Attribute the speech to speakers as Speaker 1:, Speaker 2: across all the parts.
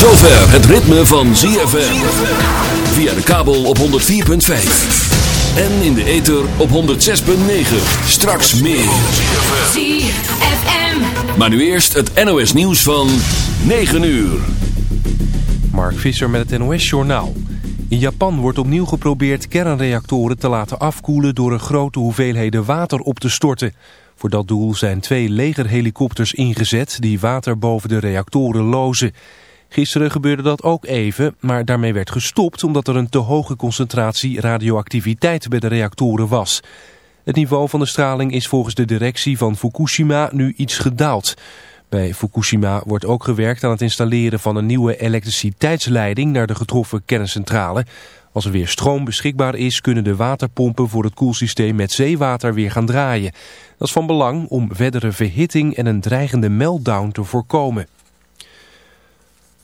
Speaker 1: zover het ritme van ZFM. Via de kabel op 104.5. En in de ether op 106.9. Straks meer.
Speaker 2: ZFM.
Speaker 1: Maar nu eerst het NOS nieuws van 9 uur.
Speaker 3: Mark Visser met het NOS Journaal. In Japan wordt opnieuw geprobeerd kernreactoren te laten afkoelen... door een grote hoeveelheden water op te storten. Voor dat doel zijn twee legerhelikopters ingezet... die water boven de reactoren lozen. Gisteren gebeurde dat ook even, maar daarmee werd gestopt... omdat er een te hoge concentratie radioactiviteit bij de reactoren was. Het niveau van de straling is volgens de directie van Fukushima nu iets gedaald... Bij Fukushima wordt ook gewerkt aan het installeren van een nieuwe elektriciteitsleiding naar de getroffen kerncentrale. Als er weer stroom beschikbaar is, kunnen de waterpompen voor het koelsysteem met zeewater weer gaan draaien. Dat is van belang om verdere verhitting en een dreigende meltdown te voorkomen.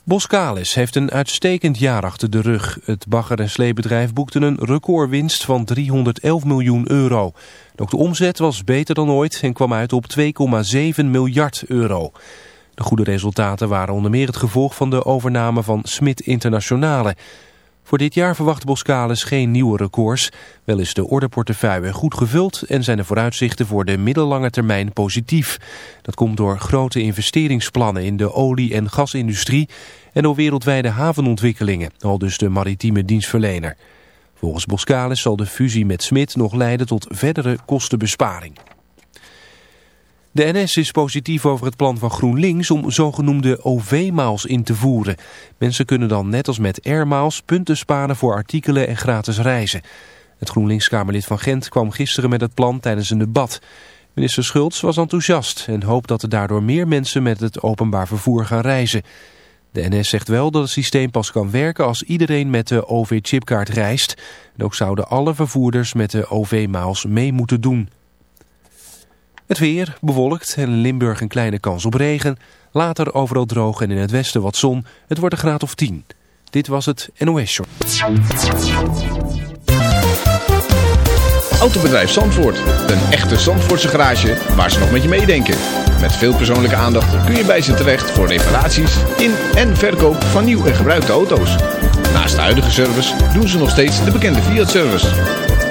Speaker 3: Boskalis heeft een uitstekend jaar achter de rug. Het bagger- en sleebedrijf boekte een recordwinst van 311 miljoen euro. Ook de omzet was beter dan ooit en kwam uit op 2,7 miljard euro. De goede resultaten waren onder meer het gevolg van de overname van Smit Internationale. Voor dit jaar verwacht Boskalis geen nieuwe records. Wel is de orderportefeuille goed gevuld en zijn de vooruitzichten voor de middellange termijn positief. Dat komt door grote investeringsplannen in de olie- en gasindustrie en door wereldwijde havenontwikkelingen, al dus de maritieme dienstverlener. Volgens Boskalis zal de fusie met Smit nog leiden tot verdere kostenbesparing. De NS is positief over het plan van GroenLinks om zogenoemde OV-maals in te voeren. Mensen kunnen dan net als met Airmaals punten sparen voor artikelen en gratis reizen. Het GroenLinks-Kamerlid van Gent kwam gisteren met het plan tijdens een debat. Minister Schultz was enthousiast en hoopt dat er daardoor meer mensen met het openbaar vervoer gaan reizen. De NS zegt wel dat het systeem pas kan werken als iedereen met de OV-chipkaart reist. En ook zouden alle vervoerders met de OV-maals mee moeten doen. Het weer bewolkt en in Limburg een kleine kans op regen. Later overal droog en in het westen wat zon. Het wordt een graad of 10. Dit was het NOS Show.
Speaker 4: Autobedrijf Zandvoort. Een echte Zandvoortse garage waar ze nog met je meedenken. Met veel persoonlijke aandacht kun je bij ze terecht voor reparaties in en verkoop van nieuw en gebruikte auto's. Naast de huidige service doen ze nog steeds de bekende Fiat-service.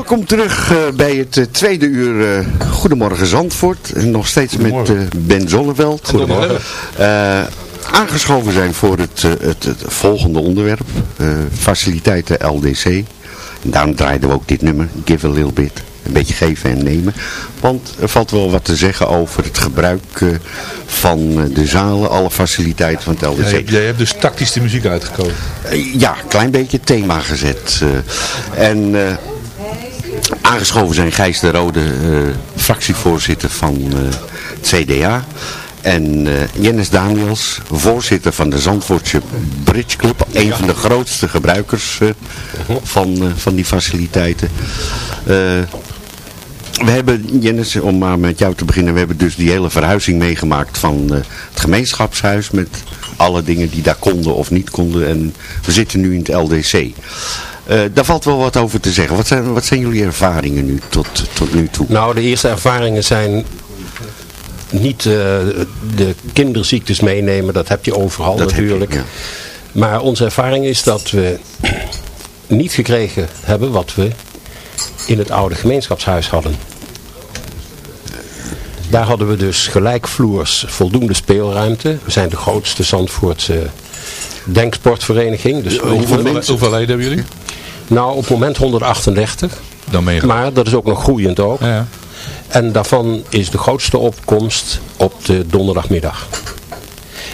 Speaker 5: Welkom terug eh, bij het eh, tweede uur eh, Goedemorgen Zandvoort. En nog steeds met Ben Zonneveld.
Speaker 6: Goedemorgen.
Speaker 5: Aangeschoven zijn voor het, het, het volgende onderwerp. faciliteiten LDC. En daarom draaiden we ook dit nummer, Give a Little Bit. Een beetje geven en nemen. Want er valt wel wat te zeggen over het gebruik van de zalen, alle faciliteiten van het LDC.
Speaker 6: Jij, jij hebt dus tactisch de muziek uitgekozen.
Speaker 5: Ja, een klein beetje thema gezet. en aangeschoven zijn Gijs de Rode, eh, fractievoorzitter van eh, het CDA. En eh, Jennis Daniels, voorzitter van de Zandvoortse Bridge Club. Een van de grootste gebruikers van, van die faciliteiten. We hebben, Jennis, om maar met jou te beginnen, we hebben dus die hele verhuizing meegemaakt van het gemeenschapshuis met alle dingen die daar konden of niet konden. En we zitten nu in het LDC. Eh, daar valt wel wat over te zeggen. Wat zijn, wat zijn jullie ervaringen nu tot, tot nu toe?
Speaker 7: Nou, de eerste ervaringen zijn niet eh, de kinderziektes meenemen, dat heb je overal
Speaker 5: Dat heb je,
Speaker 7: natuurlijk.
Speaker 5: ja.
Speaker 7: Maar onze ervaring is dat we niet gekregen hebben wat we in het oude gemeenschapshuis hadden. Daar hadden we dus gelijkvloers voldoende speelruimte. We zijn de grootste Zandvoortse denksportvereniging. Dus
Speaker 6: Hoeveel, hoeveel leden hebben jullie?
Speaker 7: Nou, op het moment 138.
Speaker 6: Dan ben je
Speaker 7: Maar dat is ook nog groeiend ook.
Speaker 6: Ja.
Speaker 7: En daarvan is de grootste opkomst op de donderdagmiddag.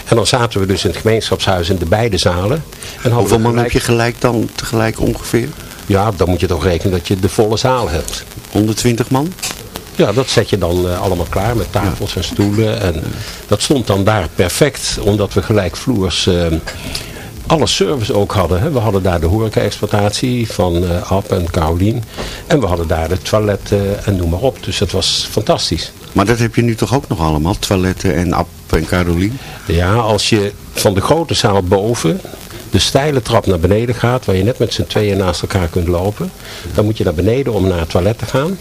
Speaker 7: En dan zaten we dus in het gemeenschapshuis in de beide zalen. En
Speaker 5: Hoeveel man
Speaker 7: gelijk-
Speaker 5: heb je gelijk dan tegelijk ongeveer?
Speaker 7: Ja, dan moet je toch rekenen dat je de volle zaal hebt.
Speaker 5: 120 man?
Speaker 7: Ja, dat zet je dan eh, allemaal klaar met tafels en stoelen. En dat stond dan daar perfect, omdat we gelijkvloers eh, alle service ook hadden. Hè. We hadden daar de horeca-exploitatie van eh Ab en Carolien. En we hadden daar de toiletten en noem maar op. Dus dat was fantastisch.
Speaker 5: Maar dat heb je nu toch ook nog allemaal? Toiletten en App en Carolien?
Speaker 7: Ja, als je van de grote zaal boven de steile trap naar beneden gaat, waar je net met z'n tweeën naast elkaar kunt lopen, dan moet je naar beneden om naar het toilet te gaan.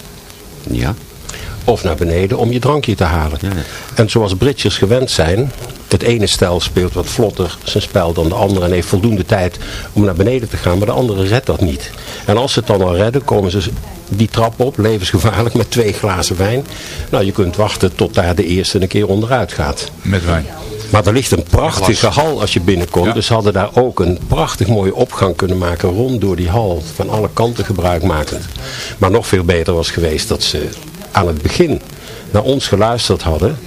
Speaker 5: Ja.
Speaker 7: Of naar beneden om je drankje te halen.
Speaker 5: Ja, ja.
Speaker 7: En zoals Britjes gewend zijn, het ene stel speelt wat vlotter zijn spel dan de andere en heeft voldoende tijd om naar beneden te gaan, maar de andere redt dat niet. En als ze het dan al redden, komen ze die trap op, levensgevaarlijk, met twee glazen wijn. Nou, je kunt wachten tot daar de eerste een keer onderuit gaat.
Speaker 6: Met wijn.
Speaker 7: Maar er ligt een prachtige hal als je binnenkomt.
Speaker 6: Ja.
Speaker 7: Dus ze hadden daar ook een prachtig mooie opgang kunnen maken rond door die hal. Van alle kanten gebruikmakend. Maar nog veel beter was geweest dat ze aan het begin naar ons geluisterd hadden.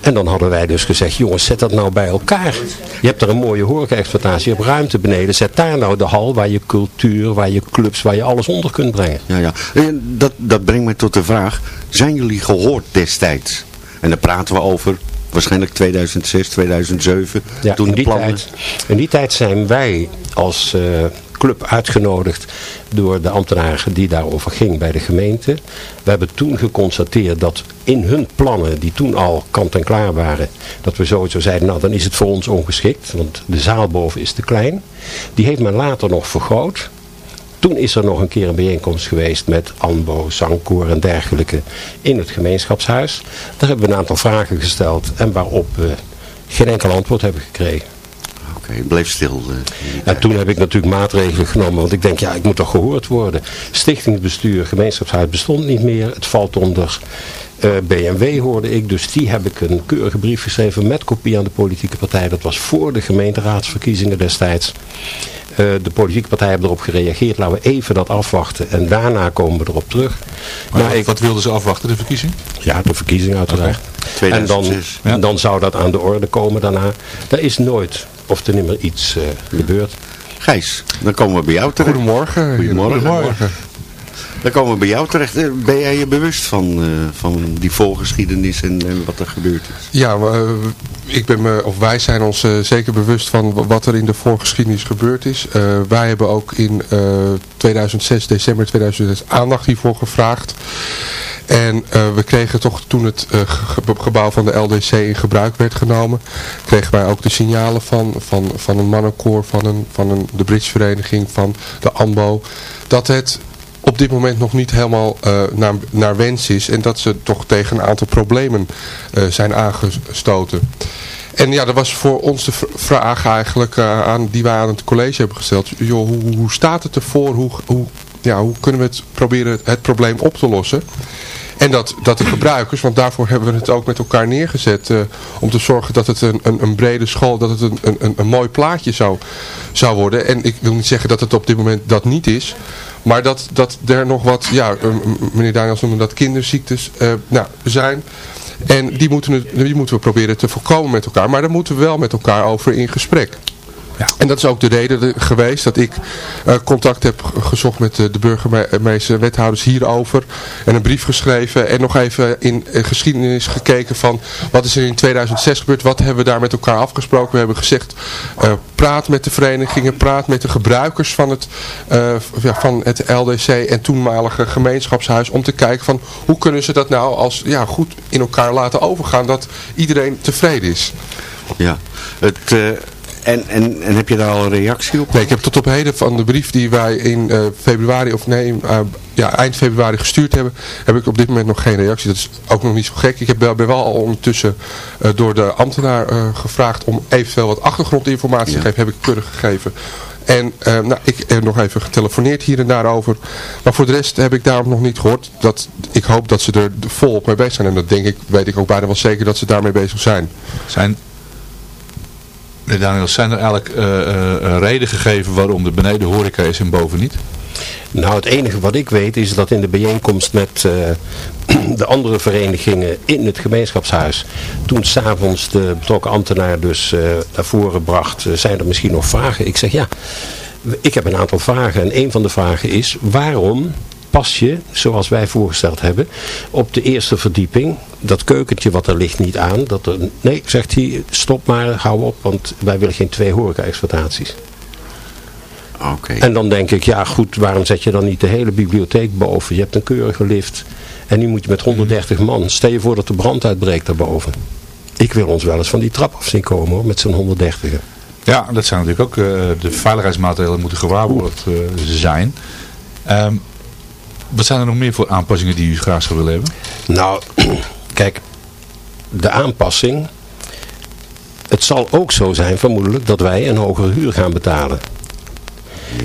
Speaker 7: En dan hadden wij dus gezegd, jongens zet dat nou bij elkaar. Je hebt er een mooie horeca-exploitatie, je hebt ruimte beneden. Zet daar nou de hal waar je cultuur, waar je clubs, waar je alles onder kunt brengen.
Speaker 5: Ja, ja. En dat, dat brengt mij tot de vraag, zijn jullie gehoord destijds? En dan praten we over waarschijnlijk 2006, 2007,
Speaker 7: Ja,
Speaker 5: toen
Speaker 7: in, die
Speaker 5: plannen...
Speaker 7: tijd, in die tijd zijn wij als eh, club uitgenodigd door de ambtenaren die daarover ging bij de gemeente. We hebben toen geconstateerd dat in hun plannen, die toen al kant en klaar waren, dat we sowieso zeiden, nou dan is het voor ons ongeschikt, want de zaal boven is te klein. Die heeft men later nog vergroot. Toen is er nog een keer een bijeenkomst geweest met ANBO, zangkoor en dergelijke in het gemeenschapshuis. Daar hebben we een aantal vragen gesteld en waarop we geen enkel antwoord hebben gekregen.
Speaker 5: Oké, bleef stil. eh,
Speaker 7: En
Speaker 5: tijd.
Speaker 7: toen heb ik natuurlijk maatregelen genomen, want ik denk, ja, ik moet toch gehoord worden. Stichtingsbestuur, gemeenschapshuis bestond niet meer. Het valt onder eh, BMW, hoorde ik. Dus die heb ik een keurige brief geschreven met kopie aan de politieke partij. Dat was voor de gemeenteraadsverkiezingen destijds. Eh, de politieke partijen hebben erop gereageerd. Laten we even dat afwachten. En daarna komen we erop terug.
Speaker 6: Maar
Speaker 7: Maar ik,
Speaker 6: wat wilden ze afwachten, de verkiezing?
Speaker 7: ja, de verkiezingen uiteraard. En dan,
Speaker 5: 2006.
Speaker 6: Ja.
Speaker 7: dan zou dat aan de orde komen daarna. Daar is nooit of er nimmer iets eh, gebeurd.
Speaker 5: Gijs, dan komen we bij jou terecht.
Speaker 8: Goedemorgen.
Speaker 5: Goedemorgen.
Speaker 8: Goedemorgen.
Speaker 5: Dan komen we bij jou terecht. Eh, Ben jij je bewust van, eh, van die voorgeschiedenis en, wat er gebeurd is?
Speaker 8: Ja, eh, ik ben me, of wij zijn ons zeker bewust van wa- wat er in de voorgeschiedenis gebeurd is. Wij hebben ook in eh, 2006, december 2006, aandacht hiervoor gevraagd. En we kregen toch toen het ge- gebouw van de LDC in gebruik werd genomen, kregen wij ook de signalen van, van, van een mannenkoor, van, een, van een, de Bridgevereniging, van de AMBO, dat het op dit moment nog niet helemaal eh, naar, naar wens is. En dat ze toch tegen een aantal problemen eh, zijn aangestoten. En ja, dat was voor ons de vraag eigenlijk eh, aan, die wij aan het college hebben gesteld. Joh, hoe, hoe staat het ervoor? Hoe, hoe ja, hoe kunnen we het proberen het probleem op te lossen. En dat, dat de gebruikers, want daarvoor hebben we het ook met elkaar neergezet. om te zorgen dat het een, een, een brede school, dat het een, een, een mooi plaatje zou, zou worden. En ik wil niet zeggen dat het op dit moment dat niet is. Maar dat, dat er nog wat, ja, eh, meneer Daniels noemde dat kinderziektes eh, nou, zijn. En die moeten, die moeten we proberen te voorkomen met elkaar. Maar daar moeten we wel met elkaar over in gesprek. En dat is ook de reden de- geweest dat ik eh, contact heb gezocht met de, de burgemeester, wethouders hierover. En een brief geschreven en nog even in eh, geschiedenis gekeken van wat is er in 2006 gebeurd. Wat hebben we daar met elkaar afgesproken. We hebben gezegd eh, praat met de verenigingen, praat met de gebruikers van het, eh, van het LDC en toenmalige gemeenschapshuis. Om te kijken van hoe kunnen ze dat nou als ja, goed in elkaar laten overgaan dat iedereen tevreden is.
Speaker 5: Ja. Het, eh, en, en, en heb je daar al een reactie op?
Speaker 8: Nee, ik heb tot op heden van de brief die wij in eh, februari, of nee, eh, ja, eind februari gestuurd hebben, heb ik op dit moment nog geen reactie. Dat is ook nog niet zo gek. Ik heb wel, ben wel al ondertussen eh, door de ambtenaar eh, gevraagd om eventueel wat achtergrondinformatie te geven. Heb ik keurig gegeven. En nou, ik heb nog even getelefoneerd hier en daar over. Maar voor de rest heb ik daarom nog niet gehoord. Dat, ik hoop dat ze er volop mee bezig zijn. En dat denk ik, weet ik ook bijna wel zeker dat ze daarmee bezig zijn.
Speaker 6: Zijn, meneer Daniels, zijn er eigenlijk eh, eh, een reden gegeven waarom de beneden horeca is en boven niet?
Speaker 7: Nou, het enige wat ik weet is dat in de bijeenkomst met eh, de andere verenigingen in het gemeenschapshuis, toen s'avonds de betrokken ambtenaar dus eh, naar voren bracht, eh, zijn er misschien nog vragen. Ik zeg ja, ik heb een aantal vragen en een van de vragen is, waarom pas je, zoals wij voorgesteld hebben, op de eerste verdieping, dat keukentje wat er ligt niet aan, dat er, nee, zegt hij, stop maar, hou op, want wij willen geen twee horeca-exploitaties.
Speaker 5: Oké.
Speaker 7: En dan denk ik, ja goed, waarom zet je dan niet de hele bibliotheek boven? Je hebt een keurige lift. En nu moet je met 130 man. Stel je voor dat de brand uitbreekt daarboven. Ik wil ons wel eens van die trap af zien komen hoor, met zo'n 130.
Speaker 6: Ja, dat zijn natuurlijk ook eh, de veiligheidsmaatregelen moeten gewaarborgd eh, zijn. Ehm, wat zijn er nog meer voor aanpassingen die u graag zou willen hebben?
Speaker 7: Nou, kijk, de aanpassing. Het zal ook zo zijn vermoedelijk dat wij een hogere huur gaan betalen.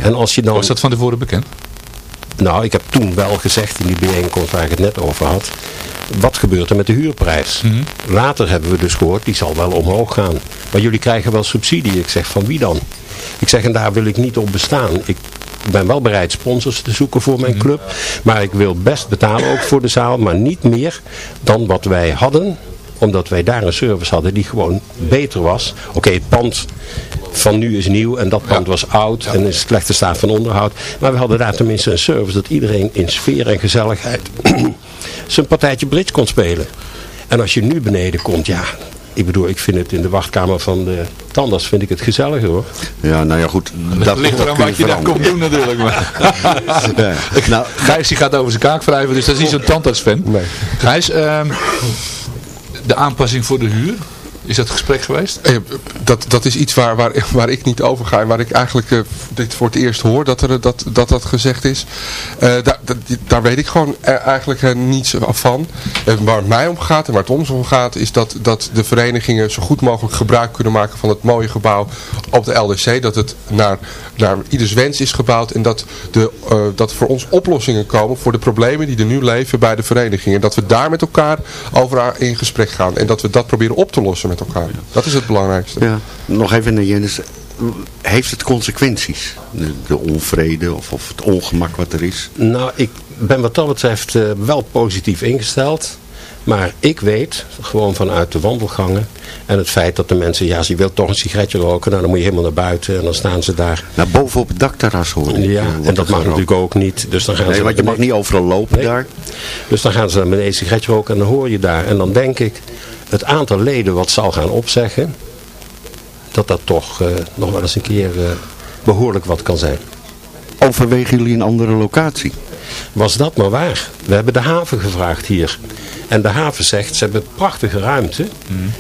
Speaker 7: En als je dan...
Speaker 6: Was dat van tevoren bekend?
Speaker 7: Nou, ik heb toen wel gezegd in die bijeenkomst waar ik het net over had. Wat gebeurt er met de huurprijs? Later hebben we dus gehoord, die zal wel omhoog gaan. Maar jullie krijgen wel subsidie. Ik zeg, van wie dan? Ik zeg, en daar wil ik niet op bestaan. Ik ben wel bereid sponsors te zoeken voor mijn club. Maar ik wil best betalen ook voor de zaal. Maar niet meer dan wat wij hadden omdat wij daar een service hadden die gewoon beter was. Oké, het pand van nu is nieuw en dat pand was oud en in slechte staat van onderhoud. Maar we hadden daar tenminste een service dat iedereen in sfeer en gezelligheid zijn partijtje bridge kon spelen. En als je nu beneden komt, ja, ik bedoel, ik vind het in de wachtkamer van de tandarts vind ik het gezelliger hoor.
Speaker 5: Ja, nou ja goed. Dat
Speaker 6: ligt eraan wat je daar komt doen natuurlijk. Maar.
Speaker 5: Ja. Nou,
Speaker 6: Gijs die gaat over zijn kaak wrijven, dus dat is niet zo'n tandartsfan.
Speaker 8: Nee.
Speaker 6: Gijs, ehm, de aanpassing voor de huur, is dat gesprek geweest?
Speaker 8: Eh, Dat, dat is iets waar, waar, ik niet over ga en waar ik eigenlijk eh, dit voor het eerst hoor dat er, dat, dat, dat gezegd is. Eh, daar, daar weet ik gewoon eh, eigenlijk eh, niets van. Waar het mij om gaat en waar het ons om gaat is dat, dat de verenigingen zo goed mogelijk gebruik kunnen maken van het mooie gebouw op de LDC. Dat het naar, naar ieders wens is gebouwd en dat, de, eh, dat voor ons oplossingen komen voor de problemen die er nu leven bij de verenigingen. Dat we daar met elkaar over in gesprek gaan en dat we dat proberen op te lossen met elkaar. Dat is het belangrijkste.
Speaker 5: ja, nog even naar Jennis. Heeft het consequenties? De, de onvrede of, of het ongemak wat er is?
Speaker 7: Nou, ik ben wat dat betreft eh, wel positief ingesteld. Maar ik weet, gewoon vanuit de wandelgangen en het feit dat de mensen, ja, ze wil toch een sigaretje roken, nou dan moet je helemaal naar buiten en dan staan ze daar.
Speaker 5: Nou, boven op het dakterras hoor ik.
Speaker 7: Ja,
Speaker 5: eh,
Speaker 7: en dat mag natuurlijk ook niet. Dus dan gaan
Speaker 5: Nee,
Speaker 7: ze
Speaker 5: want je
Speaker 7: naar
Speaker 5: mag niet overal lopen
Speaker 7: Nee.
Speaker 5: daar.
Speaker 7: Dus dan gaan ze naar beneden een sigaretje roken en dan hoor je daar. En dan denk ik, het aantal leden wat zal gaan opzeggen, dat dat toch eh, nog wel eens een keer eh, behoorlijk wat kan zijn.
Speaker 5: Overwegen jullie een andere locatie?
Speaker 7: Was dat maar waar. We hebben de haven gevraagd hier. En de haven zegt, ze hebben prachtige ruimte.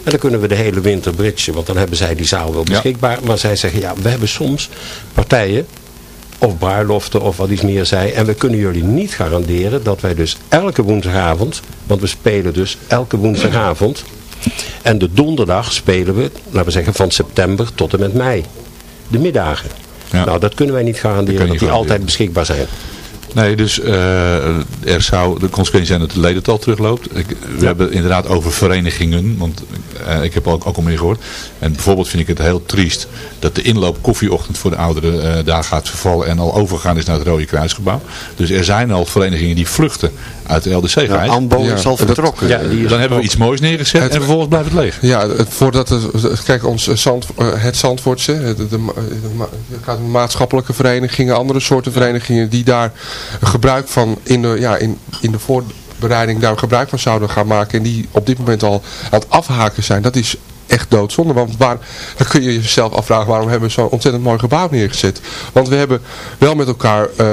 Speaker 7: En dan kunnen we de hele winter bridgen. Want dan hebben zij die zaal wel beschikbaar. Maar zij zeggen, ja, we hebben soms partijen. Of bruiloften of wat iets meer zij. En we kunnen jullie niet garanderen dat wij dus elke woensdagavond. Want we spelen dus elke woensdagavond. En de donderdag spelen we, laten we zeggen, van september tot en met mei. De middagen.
Speaker 6: Ja.
Speaker 7: Nou, dat kunnen wij niet garanderen
Speaker 6: Dat
Speaker 7: dat, die altijd beschikbaar zijn.
Speaker 6: Nee, dus eh, er zou de consequentie zijn dat het ledental terugloopt. Ik, we hebben inderdaad over verenigingen, want eh, ik heb ook, ook al meer gehoord. En bijvoorbeeld vind ik het heel triest dat de inloop koffieochtend voor de ouderen eh, daar gaat vervallen en al overgaan is naar het Rode Kruisgebouw. Dus er zijn al verenigingen die vluchten uit de LDC.
Speaker 5: Ja, Ambo
Speaker 8: Ja,
Speaker 5: is al
Speaker 8: dat-
Speaker 5: vertrokken.
Speaker 7: Ja, die is
Speaker 6: Dan hebben we iets moois neergezet
Speaker 8: Het-
Speaker 6: en vervolgens blijft het leeg.
Speaker 8: Ja, het, voordat het, kijk, ons Zand, eh, het Zandvoortse, de, de, de- het gaat om maatschappelijke verenigingen, andere soorten verenigingen die daar gebruik van in de, ja, in, in de voorbereiding daar gebruik van zouden gaan maken en die op dit moment al aan het afhaken zijn, dat is echt doodzonde. Want waar, dan kun je jezelf afvragen waarom hebben we zo'n ontzettend mooi gebouw neergezet. Want we hebben wel met elkaar eh,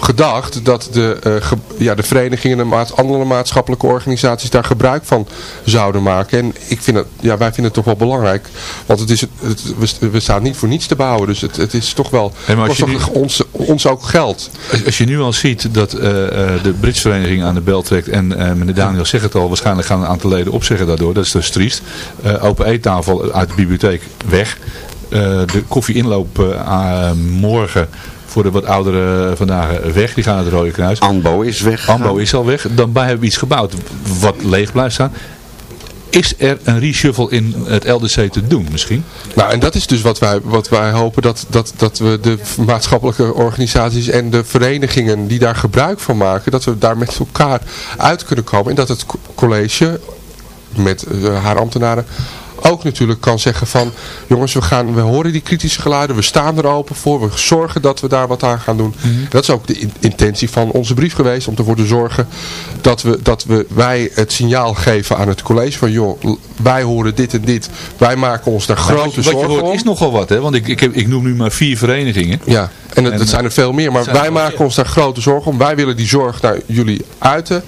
Speaker 8: gedacht dat de, eh, ge- ja, de verenigingen en andere maatschappelijke organisaties daar gebruik van zouden maken. En ik vind het, ja, wij vinden het toch wel belangrijk. Want het is, het, we, we staan niet voor niets te bouwen. Dus het, het is toch wel
Speaker 6: Hey,
Speaker 8: kost toch ons, ons ook geld.
Speaker 6: Als, als je nu al ziet dat eh, de Britsvereniging aan de bel trekt en meneer Daniel zegt het al, waarschijnlijk gaan een aantal leden opzeggen daardoor. Dat is dus triest. Open eettafel uit de bibliotheek weg. Eh, de koffieinloop eh, ah, morgen voor de wat oudere vandaag weg. Die gaan naar het Rode Kruis.
Speaker 5: Ambo is weg.
Speaker 6: Ambo is al weg. Dan bij hebben we iets gebouwd wat leeg blijft staan. Is er een reshuffle in het LDC te doen misschien?
Speaker 8: Nou, en dat is dus wat wij, wat wij hopen, dat, dat, dat we de maatschappelijke organisaties en de verenigingen die daar gebruik van maken, dat we daar met elkaar uit kunnen komen. En dat het co- college met eh, haar ambtenaren ook natuurlijk kan zeggen van, jongens, we, gaan, we horen die kritische geluiden, we staan er open voor, we zorgen dat we daar wat aan gaan doen. Dat is ook de in- intentie van onze brief geweest, om ervoor te zorgen dat, we, dat we, wij het signaal geven aan het college van, joh, wij horen dit en dit, wij maken ons daar grote
Speaker 6: wat, je- wat je
Speaker 8: zorgen
Speaker 6: hoort
Speaker 8: om.
Speaker 6: is nogal wat, hè? Want ik, ik, heb, ik noem nu maar vier verenigingen.
Speaker 8: Ja, en het zijn er veel meer. Maar wij maken ons daar grote zorgen om. Wij willen die zorg naar jullie uiten.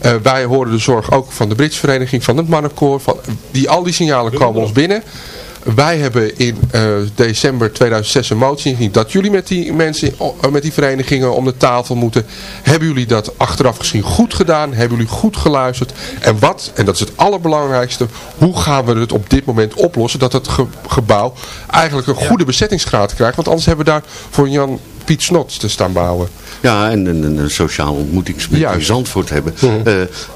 Speaker 8: Eh, wij horen de zorg ook van de Britse vereniging, van het mannenkoor. Van, die, al die signalen komen ons binnen. Wij hebben in eh, december 2006 een motie ingediend dat jullie met die mensen, eh, met die verenigingen om de tafel moeten. Hebben jullie dat achteraf gezien goed gedaan? Hebben jullie goed geluisterd? En wat, en dat is het allerbelangrijkste, hoe gaan we het op dit moment oplossen dat het ge- gebouw eigenlijk een goede bezettingsgraad krijgt? Want anders hebben we daar voor Jan Piet Snots te staan bouwen.
Speaker 5: Ja, en een, een, sociaal ontmoetingspunt in. Zandvoort hebben.
Speaker 8: Mhm.
Speaker 5: Eh,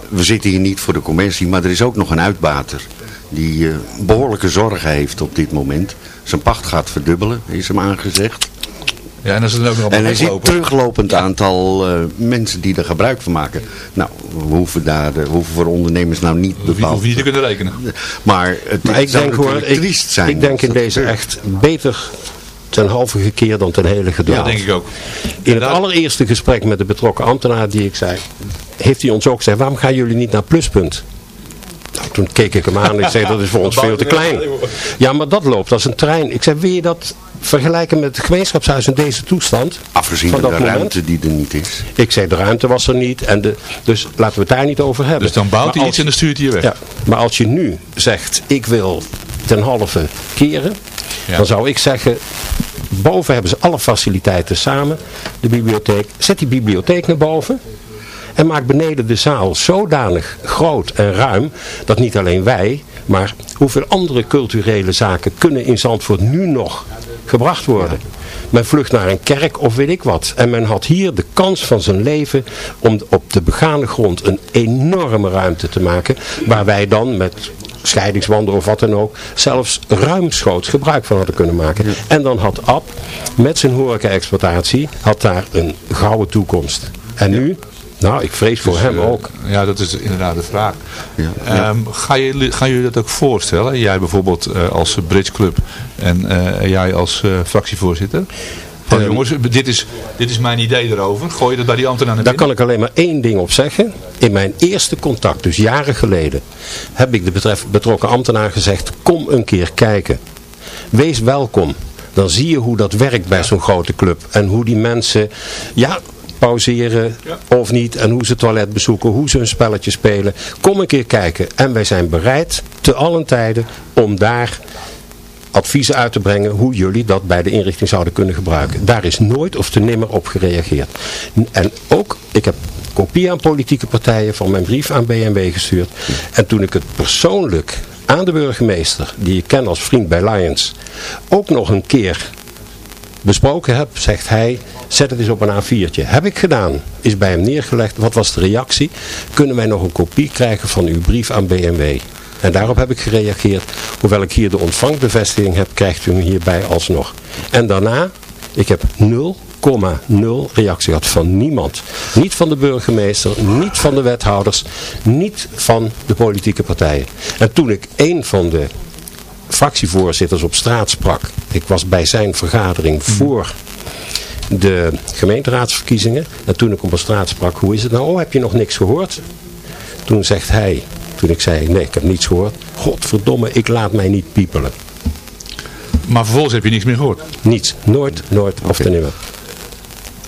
Speaker 5: we zitten hier niet voor de commercie, maar er is ook nog een uitbater. Die eh, behoorlijke zorgen heeft op dit moment. Zijn pacht gaat verdubbelen, is hem aangezegd.
Speaker 6: Ja, en ze dan ook nog
Speaker 5: En ziet
Speaker 6: weglopen.
Speaker 5: teruglopend aantal eh, mensen die er gebruik van maken. Nou, we hoeven, daar, we hoeven voor ondernemers nou niet bepaald...
Speaker 6: hoef je niet te kunnen rekenen.
Speaker 5: Maar het
Speaker 7: Maar ik
Speaker 5: zou
Speaker 7: denk hoor,
Speaker 5: triest zijn.
Speaker 7: ik denk in deze
Speaker 5: gebeurt.
Speaker 7: echt beter ten halve gekeerd dan ten hele
Speaker 6: Ja,
Speaker 7: gedwaald.
Speaker 6: denk ik ook.
Speaker 7: In het allereerste gesprek met de betrokken ambtenaar die ik zei, heeft hij ons ook gezegd, waarom gaan jullie niet naar pluspunt? Nou, toen keek ik hem aan en ik zei, dat is voor ons veel te klein. Ja, maar dat loopt als een trein. Ik zei, wil je dat vergelijken met het gemeenschapshuis in deze toestand?
Speaker 5: Afgezien
Speaker 7: van
Speaker 5: de
Speaker 7: moment?
Speaker 5: ruimte die er niet is.
Speaker 7: Ik zei, de ruimte was er niet. En de, dus laten we het daar niet over hebben.
Speaker 6: Dus dan bouwt
Speaker 7: Maar
Speaker 6: hij
Speaker 7: als-
Speaker 6: iets en dan stuurt hij je weg.
Speaker 7: ja, maar als je nu zegt, ik wil ten halve keren,
Speaker 6: Ja.
Speaker 7: dan zou ik zeggen, boven hebben ze alle faciliteiten samen, de bibliotheek. Zet die bibliotheek naar boven en maak beneden de zaal zodanig groot en ruim, dat niet alleen wij, maar hoeveel andere culturele zaken kunnen in Zandvoort nu nog gebracht worden. Men vlucht naar een kerk of weet ik wat. En men had hier de kans van zijn leven om op de begane grond een enorme ruimte te maken. Waar wij dan met scheidingswanden of wat dan ook, zelfs ruimschoots gebruik van hadden kunnen maken. En dan had Ab met zijn horeca-exploitatie, had daar een gouden toekomst. En nu, nou ik vrees voor
Speaker 6: Dus,
Speaker 7: hem
Speaker 6: eh,
Speaker 7: ook.
Speaker 6: Ja, dat is inderdaad de vraag.
Speaker 5: Ja,
Speaker 6: Ehm, ga je, gaan jullie dat ook voorstellen? Jij bijvoorbeeld eh, als Bridge Club en eh, jij als eh, fractievoorzitter? Van
Speaker 7: Ehm,
Speaker 6: jongens, dit is, dit is mijn idee erover. Gooi je dat bij die ambtenaar naar
Speaker 7: Daar
Speaker 6: binnen?
Speaker 7: kan ik alleen maar één ding op zeggen. In mijn eerste contact, dus jaren geleden, heb ik de betref, betrokken ambtenaar gezegd, kom een keer kijken. Wees welkom. Dan zie je hoe dat werkt bij zo'n grote club. En hoe die mensen, ja, pauzeren of niet. En hoe ze toilet bezoeken, hoe ze hun spelletje spelen. Kom een keer kijken. En wij zijn bereid, te allen tijden, om daar adviezen uit te brengen hoe jullie dat bij de inrichting zouden kunnen gebruiken. Daar is nooit of te nimmer op gereageerd. En ook, ik heb kopie aan politieke partijen van mijn brief aan BMW gestuurd. En toen ik het persoonlijk aan de burgemeester, die ik ken als vriend bij Lions, ook nog een keer besproken heb, zegt hij, zet het eens op een A4'tje. Heb ik gedaan. Is bij hem neergelegd. Wat was de reactie? Kunnen wij nog een kopie krijgen van uw brief aan BMW? En daarop heb ik gereageerd. Hoewel ik hier de ontvangbevestiging heb, krijgt u hem hierbij alsnog. En daarna, ik heb 0,0 reactie gehad van niemand. Niet van de burgemeester, niet van de wethouders, niet van de politieke partijen. En toen ik een van de fractievoorzitters op straat sprak, ik was bij zijn vergadering voor de gemeenteraadsverkiezingen. En toen ik op een straat sprak, hoe is het nou? Oh, heb je nog niks gehoord? Toen zegt hij, toen ik zei, nee, ik heb niets gehoord. Godverdomme, ik laat mij niet piepelen.
Speaker 6: Maar vervolgens heb je niks meer gehoord.
Speaker 7: Niets, nooit, nooit, of te nimmer.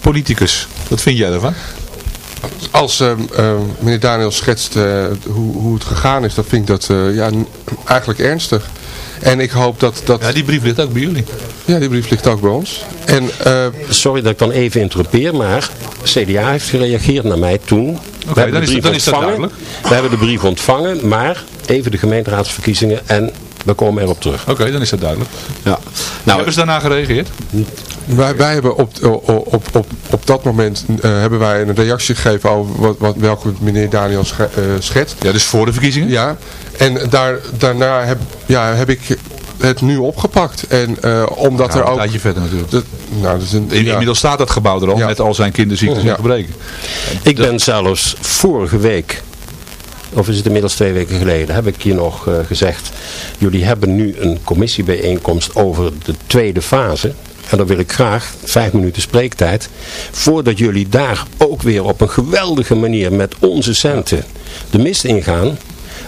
Speaker 6: Politicus, wat vind jij daarvan?
Speaker 8: Als eh, eh, meneer Daniel schetst eh, hoe, hoe het gegaan is, dan vind ik dat eh, ja, eigenlijk ernstig. En ik hoop dat... dat
Speaker 6: Ja, die brief ligt ook bij jullie.
Speaker 8: ja, die brief ligt ook bij ons. En eh,
Speaker 7: Sorry dat ik dan even interrupeer, maar CDA heeft gereageerd naar mij toen. We
Speaker 6: dan
Speaker 7: hebben de
Speaker 6: is dan is dat
Speaker 7: ontvangen.
Speaker 6: duidelijk.
Speaker 7: We hebben de brief ontvangen, maar even de gemeenteraadsverkiezingen en we komen erop terug.
Speaker 6: Oké, dan is dat duidelijk.
Speaker 5: Ja.
Speaker 6: Nou, hebben ze daarna gereageerd?
Speaker 8: Wij, wij hebben op, op, op, op, op dat moment eh, hebben wij een reactie gegeven over wat, wat, welke meneer Daniel sche- eh, schetst.
Speaker 6: Ja, dus voor de verkiezingen?
Speaker 8: Ja, en daar, daarna heb, ja, heb ik het nu opgepakt. En eh, omdat
Speaker 6: Nou,
Speaker 8: er
Speaker 6: een
Speaker 8: ook...
Speaker 6: tijdje verder natuurlijk.
Speaker 8: Dat, nou, dat is een,
Speaker 6: In-
Speaker 8: ja.
Speaker 6: Inmiddels staat dat gebouw er al,
Speaker 8: Ja.
Speaker 6: met al zijn kinderziektes
Speaker 8: Ja.
Speaker 6: en gebreken.
Speaker 7: Ik ben zelfs vorige week, of is het inmiddels twee weken geleden, heb ik hier nog eh, gezegd. Jullie hebben nu een commissiebijeenkomst over de tweede fase. En dan wil ik graag vijf minuten spreektijd. Voordat jullie daar ook weer op een geweldige manier met onze centen de mist ingaan.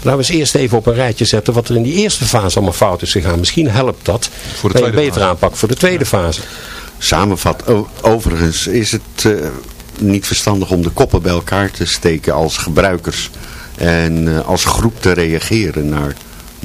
Speaker 7: Laten we eens eerst even op een rijtje zetten wat er in die eerste fase allemaal fout is gegaan. Misschien helpt dat
Speaker 6: Voor de
Speaker 7: bij een betere
Speaker 6: fase.
Speaker 7: aanpak voor de tweede fase.
Speaker 5: samenvat. Overigens is het eh, niet verstandig om de koppen bij elkaar te steken als gebruikers. En eh, als groep te reageren naar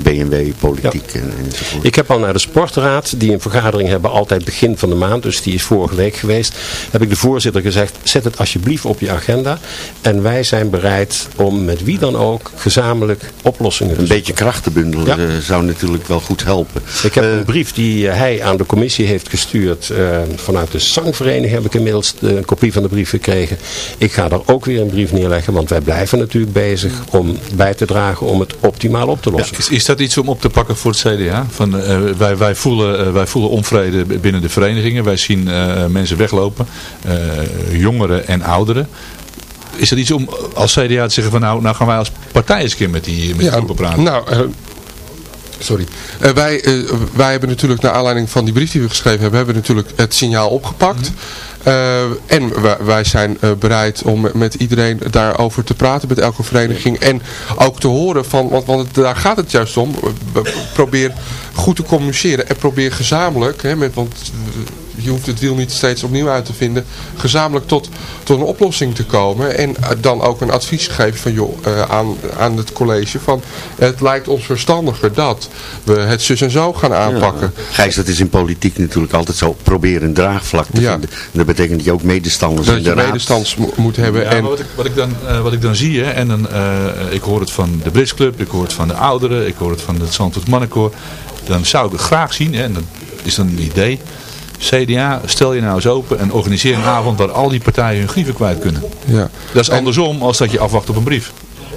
Speaker 5: BMW, politiek en, enzovoort.
Speaker 7: Ik heb al naar de sportraad, die een vergadering hebben altijd begin van de maand, dus die is vorige week geweest, heb ik de voorzitter gezegd, zet het alsjeblieft op je agenda. En wij zijn bereid om met wie dan ook gezamenlijk oplossingen te
Speaker 5: Een beetje krachten bundelen
Speaker 7: Ja.
Speaker 5: eh, zou natuurlijk wel goed helpen.
Speaker 7: Ik heb
Speaker 5: Eh,
Speaker 7: een brief die eh, hij aan de commissie heeft gestuurd. eh, vanuit de zangvereniging heb ik inmiddels de- een kopie van de brief gekregen. Ik ga daar ook weer een brief neerleggen, want wij blijven natuurlijk bezig om bij te dragen om het optimaal op te lossen.
Speaker 6: Is, is dat iets om op te pakken voor het CDA? Van, eh, wij, wij, voelen, eh, wij voelen onvrede binnen de verenigingen. Wij zien eh, mensen weglopen. jongeren en ouderen. Is dat iets om als CDA te zeggen van nou, nou gaan wij als partij eens een keer met die, met die groepen praten?
Speaker 8: Nou, sorry. Wij, wij hebben natuurlijk, naar aanleiding van die brief die we geschreven hebben, hebben we natuurlijk het signaal opgepakt. Eh, en wij, zijn eh, bereid om met- iedereen daarover te praten, met elke vereniging. En ook te horen van, want, daar gaat het juist om. Eh, Probeer goed te communiceren en probeer gezamenlijk, hè, met, want eh, je hoeft het wiel niet steeds opnieuw uit te vinden, gezamenlijk tot, tot een oplossing te komen. En eh, dan ook een advies geven van, joh, eh, aan, aan het college van, het lijkt ons verstandiger dat we het zus en zo gaan aanpakken.
Speaker 5: Gijs, dat is in politiek natuurlijk altijd zo. Probeer een draagvlak te
Speaker 8: Ja.
Speaker 5: vinden. En dat betekent dat je ook medestanders in
Speaker 8: Dat
Speaker 5: de
Speaker 8: je
Speaker 5: raad...
Speaker 8: medestanders mo- moet hebben.
Speaker 6: Ja,
Speaker 8: en,
Speaker 6: wat, ik, wat, ik dan, eh, wat ik dan zie, hè, en dan, eh, ik hoor het van de Brits Club, ik hoor het van de ouderen, ik hoor het van het Zandvoort Mannenkoor. Dan zou ik het graag zien, hè, en dat is dan een idee. CDA, stel je nou eens open en organiseer een avond waar al die partijen hun grieven kwijt kunnen.
Speaker 8: ja.
Speaker 6: Dat is andersom als dat je afwacht op een brief.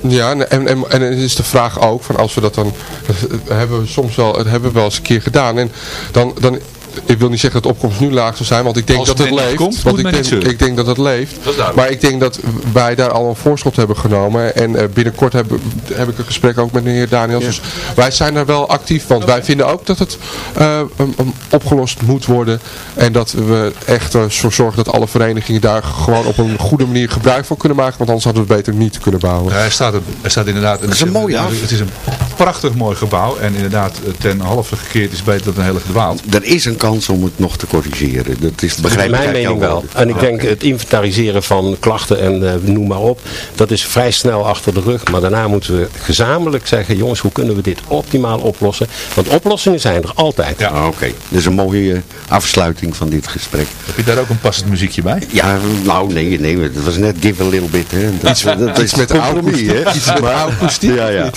Speaker 8: Ja, en, en, en, is de vraag ook, van als we dat dan, dat hebben we soms wel, dat hebben we wel eens een keer gedaan. En dan, dan ik wil niet zeggen dat de opkomst nu laag zou zijn, want ik denk
Speaker 6: Als
Speaker 8: dat
Speaker 6: het
Speaker 8: het leeft.
Speaker 6: komt,
Speaker 8: want ik denk, ik denk dat het leeft.
Speaker 6: Dat.
Speaker 8: Maar ik denk dat wij daar al een voorschot hebben genomen. En eh, binnenkort heb, heb ik een gesprek ook met de heer Daniels. Dus wij zijn daar wel actief, want wij vinden ook dat het eh, um, um, opgelost moet worden. En dat we echt zo zorgen dat alle verenigingen daar gewoon op een goede manier gebruik van kunnen maken. Want anders hadden we het beter niet kunnen bouwen.
Speaker 6: Ja, hij, staat, er- hij staat inderdaad...
Speaker 5: is een mooie af.
Speaker 6: Het is een prachtig mooi gebouw en inderdaad ten halve gekeerd is beter dan een hele gedwaald.
Speaker 5: Er is een kans om het nog te corrigeren. Dat is begrijp ik
Speaker 7: Mijn mening wel. En ik denk het inventariseren van klachten en eh, noem maar op, dat is vrij snel achter de rug. Maar daarna moeten we gezamenlijk zeggen, jongens, hoe kunnen we dit optimaal oplossen? Want oplossingen zijn er altijd.
Speaker 5: Ah, Oké, dat is een mooie eh, afsluiting van dit gesprek.
Speaker 6: Heb je daar ook een passend muziekje bij?
Speaker 5: Ja, nou nee, nee, het was net give a little bit. Hè. Dat, dat is
Speaker 8: met
Speaker 5: compromis, hè.
Speaker 8: Iets met
Speaker 5: Maar-
Speaker 8: akoestiek.
Speaker 5: Ja, ja.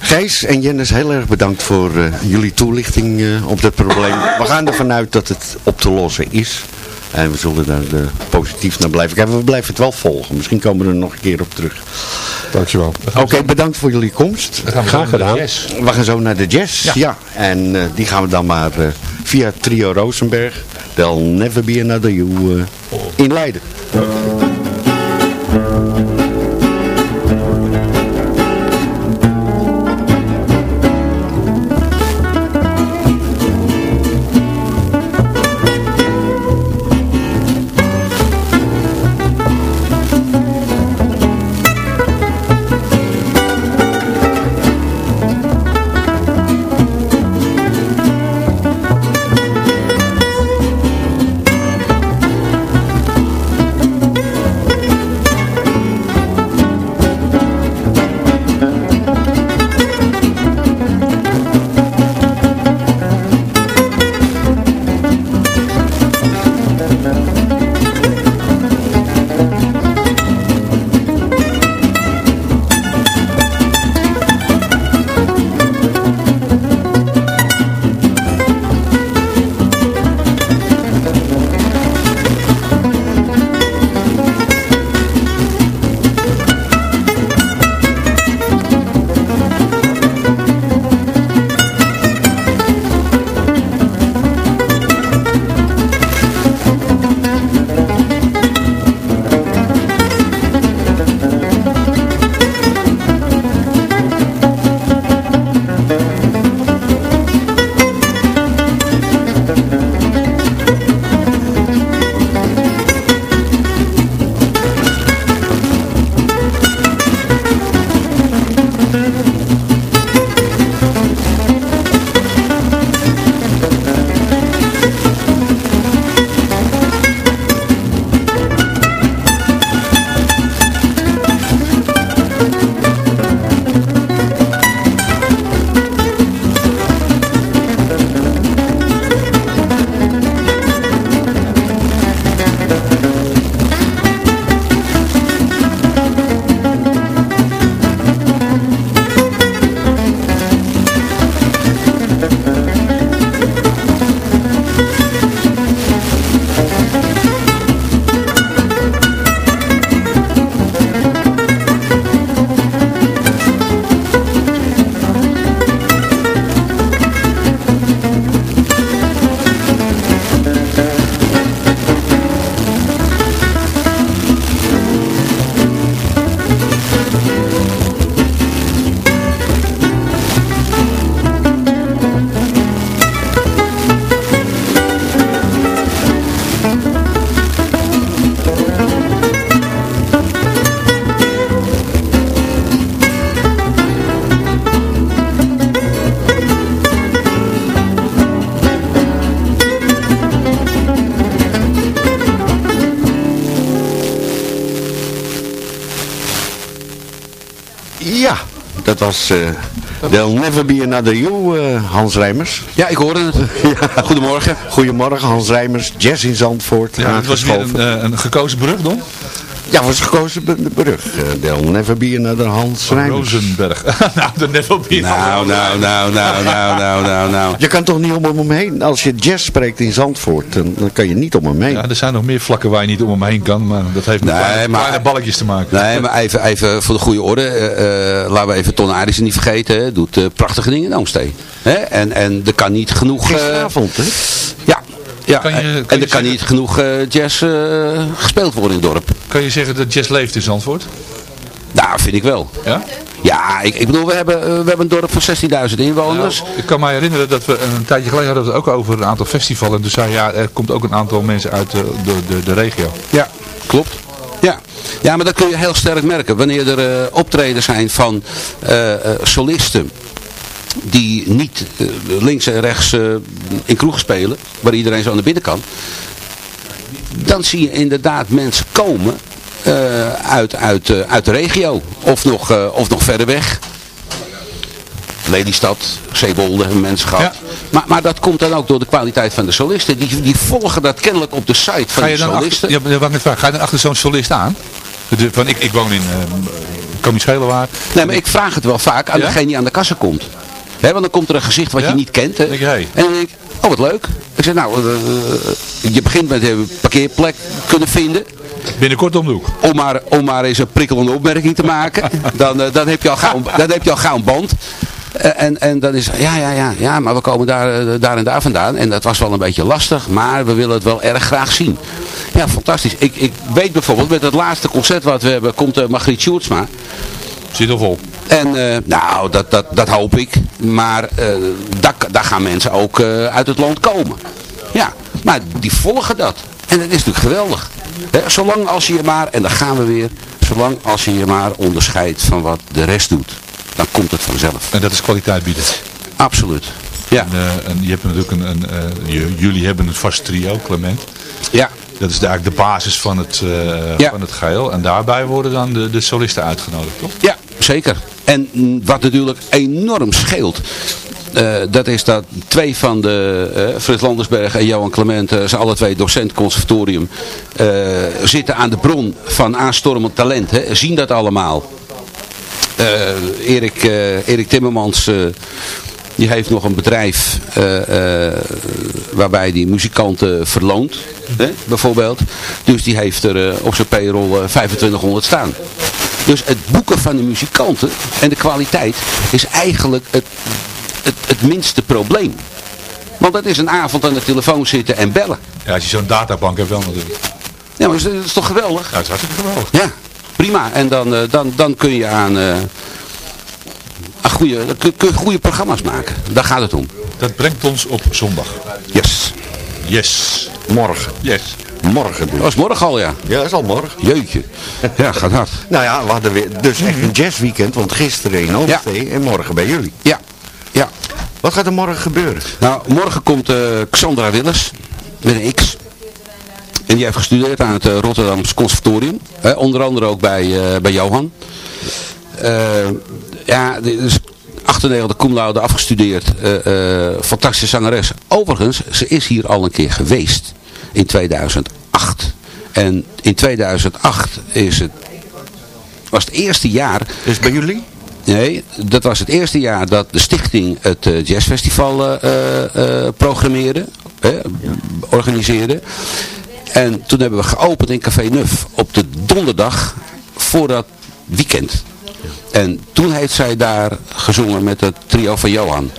Speaker 5: Gijs, Thijs en Jennis, heel erg bedankt voor eh, jullie toelichting eh, op dit probleem. We gaan ervan uit dat het op te lossen is. En we zullen daar eh, positief naar blijven kijken. We blijven het wel volgen. Misschien komen we er nog een keer op terug.
Speaker 8: Dankjewel.
Speaker 5: Oké, bedankt voor jullie komst.
Speaker 6: Gaan we
Speaker 7: Graag
Speaker 6: de
Speaker 7: gedaan.
Speaker 5: We gaan zo naar de jazz. Ja. En eh, die gaan we dan maar eh, via Trio Rosenberg. There'll never be another you eh, in Leiden. Was eh There'll Never Be Another You, eh, Hans Rijmers.
Speaker 9: Ja, ik hoorde het.
Speaker 5: Ja.
Speaker 9: Goedemorgen.
Speaker 5: Goedemorgen, Hans Rijmers, Jazz in Zandvoort.
Speaker 6: Ja, het was weer een,
Speaker 5: aangeschoven.
Speaker 6: eh, een gekozen brug, Don.
Speaker 5: Ja, was gekozen bij de brug. Eh, There'll Never Be Another Hans Rijmers.
Speaker 6: Rosenberg. nou, de Neville Beer.
Speaker 9: Nou, nou, nou, nou, nou, nou, nou, nou.
Speaker 5: Je kan toch niet om hem heen? Als je jazz spreekt in Zandvoort, dan, dan kan je niet om hem heen.
Speaker 6: Ja, er zijn nog meer vlakken waar je niet om hem heen kan, maar dat heeft met
Speaker 9: Nee,
Speaker 6: kleine,
Speaker 9: maar-
Speaker 6: kleine balletjes te maken.
Speaker 9: Nee, maar even, even voor de goede orde. eh, eh, laten we even Ton Arissen niet vergeten. Hè. Doet eh, prachtige dingen in Oomstee. Hè? En, en er kan niet genoeg... eh,
Speaker 5: Gisteravond, hè?
Speaker 9: ja. ja.
Speaker 6: Kan je- kan
Speaker 9: en er kan
Speaker 6: zeggen-
Speaker 9: niet genoeg eh, jazz eh, gespeeld worden in het dorp.
Speaker 6: Kan je zeggen dat jazz leeft in Zandvoort?
Speaker 9: Nou, vind ik wel.
Speaker 6: Ja?
Speaker 9: Ja, ik, ik bedoel, we hebben, eh, we hebben een dorp van 16.000 inwoners.
Speaker 6: Ik kan me herinneren dat we een tijdje geleden hadden we het ook over een aantal festivals. En toen zei ja, er komt ook een aantal mensen uit de, de, de, de regio.
Speaker 9: Ja, klopt. Ja. ja, maar dat kun je heel sterk merken. Wanneer er eh, optreden zijn van eh, eh, solisten die niet eh, links en rechts eh, in kroeg spelen, waar iedereen zo naar binnen kan. Dan zie je inderdaad mensen komen eh, uit, uit, eh, uit de regio. Of nog, eh, of nog verder weg. Lelystad, Zeebolde hebben mensen gehad.
Speaker 6: Ja.
Speaker 9: Maar, maar dat komt dan ook door de kwaliteit van de solisten. Die, die volgen dat kennelijk op de site van
Speaker 6: Ga je
Speaker 9: de
Speaker 6: dan
Speaker 9: solisten.
Speaker 6: achter, ja, maar wacht even, ga je dan achter zo'n solist aan? De, van, ik, ik woon in, kan niet schelen waar.
Speaker 9: Nee, maar ik vraag het wel vaak aan
Speaker 6: Ja?
Speaker 9: degene die aan de kassa komt. Hè, want dan komt er een gezicht wat
Speaker 6: Ja?
Speaker 9: je niet kent. Hè?
Speaker 6: denk.
Speaker 9: En dan denk ik, oh wat leuk. Ik zeg, nou, eh, eh, je begint met een parkeerplek kunnen vinden.
Speaker 6: Binnenkort om de hoek.
Speaker 9: Om maar, om maar eens een prikkelende opmerking te maken. Dan, eh, dan, heb, je al gauw, dan heb je al gauw een band. En, en dan is ja, ja, ja, ja, maar we komen daar, daar en daar vandaan. En dat was wel een beetje lastig, maar we willen het wel erg graag zien. Ja, fantastisch. Ik, ik weet bijvoorbeeld, met het laatste concert wat we hebben, komt uh, Margriet Sjoerdsma.
Speaker 6: Zit al vol.
Speaker 9: En uh, nou, dat, dat, dat hoop ik. Maar uh, daar, daar gaan mensen ook uh, uit het land komen. Ja, maar die volgen dat. En dat is natuurlijk geweldig. He, zolang als je je maar, en daar gaan we weer, zolang als je je maar onderscheidt van wat de rest doet, dan komt het vanzelf.
Speaker 6: En dat is kwaliteit bieden.
Speaker 9: Absoluut. Ja.
Speaker 6: En, en je hebt natuurlijk een, een jullie hebben een vast trio, Clement.
Speaker 9: Ja.
Speaker 6: Dat is eigenlijk de basis van het, ja. van het geheel. En daarbij worden dan de, de solisten uitgenodigd, toch?
Speaker 9: Ja, zeker. En wat natuurlijk enorm scheelt, uh, dat is dat twee van de, uh, Frits Landersberg en Johan Clement, uh, zijn alle twee docent conservatorium, zitten aan de bron van aanstormend talent, hè, zien dat allemaal. Erik, Erik Timmermans, die heeft nog een bedrijf waarbij die muzikanten verloont, hè, bijvoorbeeld. Dus die heeft er op zijn payroll 2500 staan. Dus het boeken van de muzikanten en de kwaliteit is eigenlijk het, het, het minste probleem. Want dat is een avond aan de telefoon zitten en bellen.
Speaker 6: Ja, als je zo'n databank hebt wel natuurlijk.
Speaker 9: Ja, maar dat is toch geweldig?
Speaker 6: Ja, dat is hartstikke geweldig.
Speaker 9: Ja, prima. En dan, dan, dan kun je aan, goede, kun, goede programma's maken. Daar gaat het om.
Speaker 6: Dat brengt ons op zondag.
Speaker 9: Yes.
Speaker 6: Yes.
Speaker 10: Morgen.
Speaker 6: Yes.
Speaker 10: Morgen dus.
Speaker 9: Dat is morgen al, ja.
Speaker 10: Ja, dat is al morgen.
Speaker 9: Jeetje. Ja, gaat hard.
Speaker 10: nou ja, we hadden weer, dus echt een jazzweekend, want gisteren in ja. en morgen bij jullie.
Speaker 9: Ja. ja.
Speaker 10: Wat gaat er morgen gebeuren?
Speaker 9: Nou, morgen komt uh, Xandra Willers met een X. En die heeft gestudeerd aan het uh, Rotterdamse Conservatorium. Uh, onder andere ook bij, uh, bij Johan. Ja, dus 98 cum laude afgestudeerd. fantastische zangeres. Overigens, ze is hier al een keer geweest. In 2008. En in 2008 is het, was het eerste jaar...
Speaker 10: Is bij jullie?
Speaker 9: Nee, dat was het eerste jaar dat de stichting het uh, jazzfestival uh, uh, programmeerde, organiseerde. En toen hebben we geopend in Café Nuf op de donderdag voor dat weekend. En toen heeft zij daar gezongen met het trio van Johan.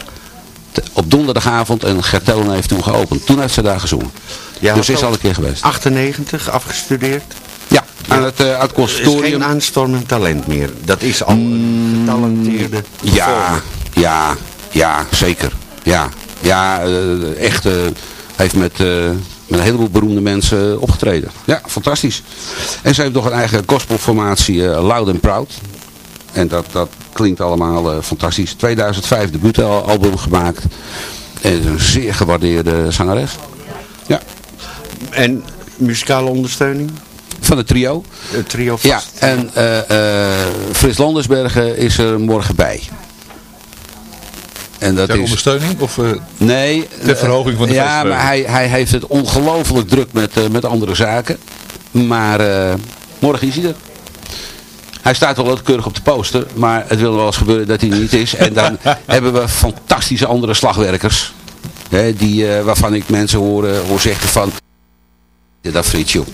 Speaker 9: Op donderdagavond en Gertone heeft toen geopend. Toen heeft ze daar gezongen. Ja, dus is al een keer geweest.
Speaker 10: 98 afgestudeerd?
Speaker 9: Ja, aan het, uh, aan het
Speaker 10: is geen aanstormend talent meer. Dat is al een getalenteerde
Speaker 9: mm, Ja, ja, ja, zeker. Ja, ja uh, echt uh, heeft met, met een heleboel beroemde mensen opgetreden. Ja, fantastisch. En ze heeft nog een eigen gospelformatie, Loud and Proud. En dat, dat klinkt allemaal fantastisch. 2005 debuutalbum gemaakt. En een zeer gewaardeerde zangeres. Ja.
Speaker 10: En muzikale ondersteuning?
Speaker 9: Van het trio.
Speaker 10: Het trio vast.
Speaker 9: Ja, en uh, uh, Frits Landersbergen is er morgen bij.
Speaker 6: En dat ter is... ondersteuning? Of, uh,
Speaker 9: nee.
Speaker 6: Ter verhoging van de
Speaker 9: Ja, maar hij, hij heeft het ongelooflijk druk met, met andere zaken. Maar morgen is hij er. Hij staat wel wat keurig op de poster, maar het wil wel eens gebeuren dat hij er niet is. En dan hebben we fantastische andere slagwerkers. Hè, die, waarvan ik mensen hoor, hoor zeggen van... Dat Frits, joh.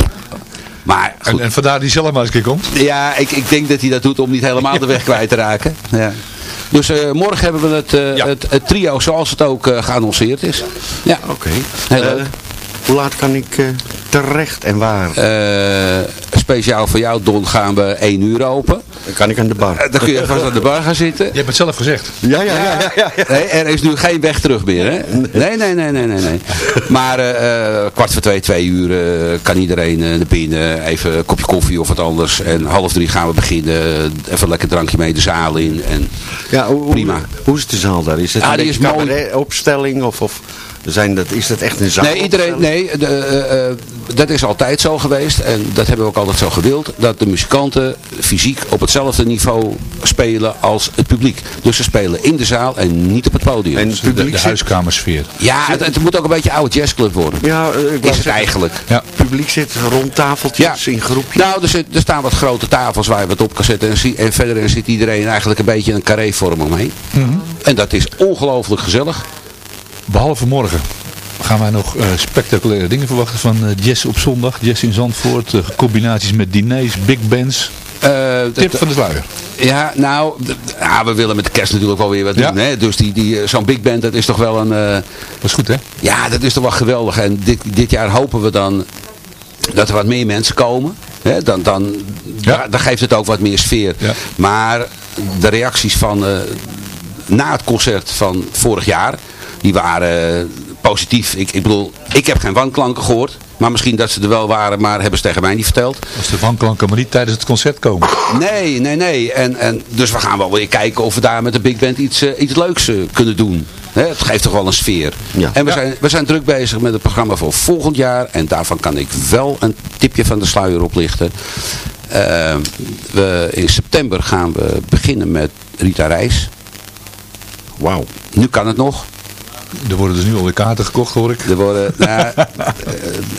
Speaker 9: Maar
Speaker 6: en, en vandaar die zelf maar eens een keer komt?
Speaker 9: Ja, ik, ik denk dat hij dat doet om niet helemaal de weg kwijt te raken. Ja. Dus uh, morgen hebben we het, uh, ja. het, het, trio zoals het ook uh, geannonceerd is. Ja,
Speaker 10: oké. Okay. Heel leuk. Hoe laat kan ik terecht en waar?
Speaker 9: speciaal voor jou, Don, gaan we 1 uur open.
Speaker 10: Dan kan ik aan de bar.
Speaker 9: dan kun je vast aan de bar gaan zitten.
Speaker 6: Je hebt het zelf gezegd.
Speaker 10: Ja, ja, ja. ja, ja, ja.
Speaker 9: Nee, er is nu geen weg terug meer, hè? Nee, nee, nee, nee, nee. nee. Maar kwart voor twee, twee uur kan iedereen naar binnen. Even een kopje koffie of wat anders. En half drie gaan we beginnen. Even een lekker drankje mee de zaal in. En
Speaker 10: ja, hoe,
Speaker 9: prima.
Speaker 10: Hoe is de zaal daar? Is het
Speaker 9: ah,
Speaker 10: een
Speaker 9: die is mooi.
Speaker 10: opstelling of... of zijn dat, is dat echt een zaal?
Speaker 9: Nee, iedereen, nee de, dat is altijd zo geweest en dat hebben we ook altijd zo gewild. Dat de muzikanten fysiek op hetzelfde niveau spelen als het publiek. Dus ze spelen in de zaal en niet op het podium.
Speaker 6: En de, de huiskamersfeer.
Speaker 9: Ja, het, het, moet ook een beetje oude jazzclub worden.
Speaker 5: Ja, ik
Speaker 9: is het eigenlijk.
Speaker 6: Ja.
Speaker 5: Het publiek zit rond tafeltjes ja. in groepjes.
Speaker 9: Nou, er, zit, er, staan wat grote tafels waar je wat op kan zetten. En, en verder zit iedereen eigenlijk een beetje een carré-vorm omheen. Mm -hmm. En dat is ongelooflijk gezellig.
Speaker 6: Behalve morgen gaan wij nog uh, spectaculaire dingen verwachten van uh, jazz op zondag. Jazz in Zandvoort, uh, combinaties met diners, big bands. Tip van de sluier.
Speaker 9: Ja, nou, ja, we willen met de kerst natuurlijk wel weer wat ja. doen. Hè? Dus die, die, zo'n big band, dat is toch wel een...
Speaker 6: dat is goed, hè?
Speaker 9: Ja, dat is toch wel geweldig. En dit, dit jaar hopen we dan dat er wat meer mensen komen. Hè? Dan, dan, ja. dan geeft het ook wat meer sfeer.
Speaker 6: Ja.
Speaker 9: Maar de reacties van na het concert van vorig jaar, die waren positief. Ik, ik bedoel, ik heb geen wanklanken gehoord. Maar misschien dat ze er wel waren, maar hebben ze tegen mij niet verteld.
Speaker 6: Als de wanklanken maar niet tijdens het concert komen.
Speaker 9: Nee, nee, nee. En, en, dus we gaan wel weer kijken of we daar met de big band iets, uh, iets leuks uh, kunnen doen. Hè, het geeft toch wel een sfeer.
Speaker 5: Ja.
Speaker 9: En we,
Speaker 6: Ja.
Speaker 9: zijn, we zijn druk bezig met het programma voor volgend jaar. En daarvan kan ik wel een tipje van de sluier oplichten. Uh, we, in september gaan we beginnen met Rita Reis.
Speaker 5: Wauw.
Speaker 9: Nu kan het nog.
Speaker 6: Er worden dus nu alweer kaarten gekocht, hoor ik.
Speaker 9: Er worden, nou, uh,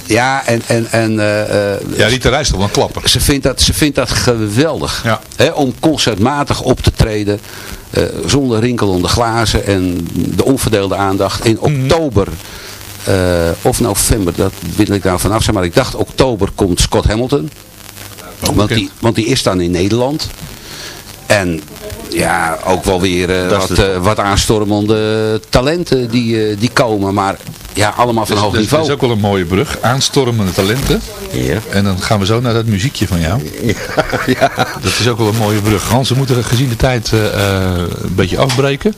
Speaker 9: ja, en... en, en uh,
Speaker 6: ja, Rita Reis toch wel klapper.
Speaker 9: Ze vindt dat, ze vindt dat geweldig.
Speaker 6: Ja.
Speaker 9: Hè, om concertmatig op te treden. Uh, zonder rinkelende glazen en de onverdeelde aandacht. In oktober uh, of november, dat wil ik nou vanaf zijn. Maar ik dacht oktober komt Scott Hamilton.
Speaker 6: Oh,
Speaker 9: want, die, want die is dan in Nederland. En ja, ook wel weer uh, wat, uh, wat aanstormende talenten die, uh, die komen. Maar ja, allemaal van
Speaker 6: dus,
Speaker 9: hoog
Speaker 6: dus,
Speaker 9: niveau.
Speaker 6: Dat is ook wel een mooie brug. Aanstormende talenten.
Speaker 5: Ja.
Speaker 6: En dan gaan we zo naar dat muziekje van jou.
Speaker 5: Ja. ja.
Speaker 6: Dat is ook wel een mooie brug. Hans, we moeten gezien de tijd uh, een beetje afbreken.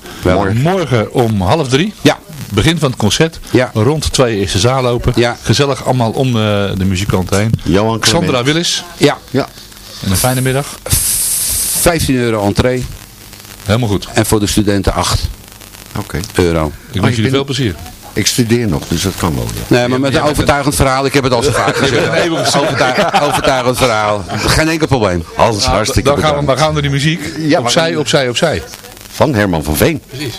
Speaker 6: Morgen om half drie.
Speaker 9: Ja.
Speaker 6: Begin van het concert.
Speaker 9: Ja.
Speaker 6: Rond twee is de zaal open.
Speaker 9: Ja.
Speaker 6: Gezellig allemaal om uh, de muzikant heen.
Speaker 5: Johan
Speaker 6: Sandra Willis.
Speaker 9: Ja.
Speaker 5: ja.
Speaker 6: En een fijne middag.
Speaker 9: 15 euro entree.
Speaker 6: Helemaal goed.
Speaker 9: En voor de studenten 8
Speaker 5: okay.
Speaker 9: euro.
Speaker 6: Ik wens oh, jullie veel plezier.
Speaker 5: Ik studeer nog, dus dat kan wel. Ja.
Speaker 9: Nee, maar met een overtuigend verhaal. Ik heb het al zo vaak gezegd. Overtuig, overtuigend verhaal. Geen enkel probleem.
Speaker 5: Alles
Speaker 6: nou,
Speaker 5: hartstikke
Speaker 6: dan gaan, we, dan gaan we naar die muziek. Ja, opzij, opzij, opzij.
Speaker 5: Van Herman van Veen.
Speaker 6: Precies.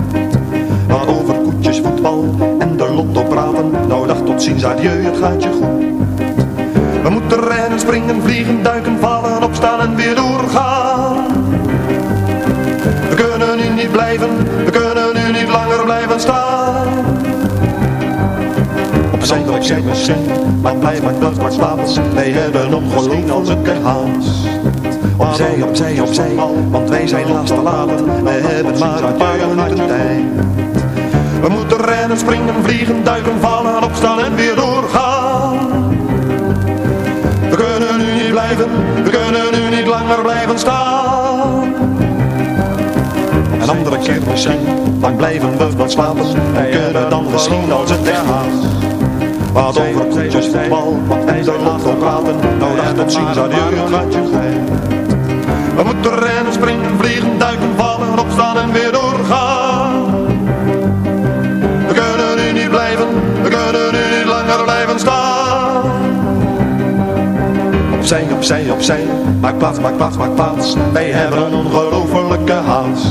Speaker 11: Maar over koetjes, voetbal en de lotto praten, nou dag tot ziens, adieu, het gaat je goed. We moeten rennen, springen, vliegen, duiken, vallen, opstaan en weer doorgaan. We kunnen nu niet blijven, we kunnen nu niet langer blijven staan. Opzij, opzij, opzij, maar blijf maar dat maar plaats. Wij hebben ongelooflijke haast. Opzij, opzij, opzij, want wij zijn haast te laat. We hebben maar een paar minuten tijd. We moeten rennen, springen, vliegen, duiken, vallen, opstaan en weer doorgaan. We kunnen nu niet blijven, we kunnen nu niet langer blijven staan. Een andere keer misschien, dan blijven we wat slapen. En kunnen dan misschien als het echt. Wat over koetjes, voetbal, en zo laten praten. Nou dag tot ziens, je goed. We moeten rennen, springen, vliegen, duiken, vallen, opstaan en weer doorgaan. Opzij, opzij, opzij, maak plaats, maak plaats, maak plaats. Wij hebben een ongelofelijke haast.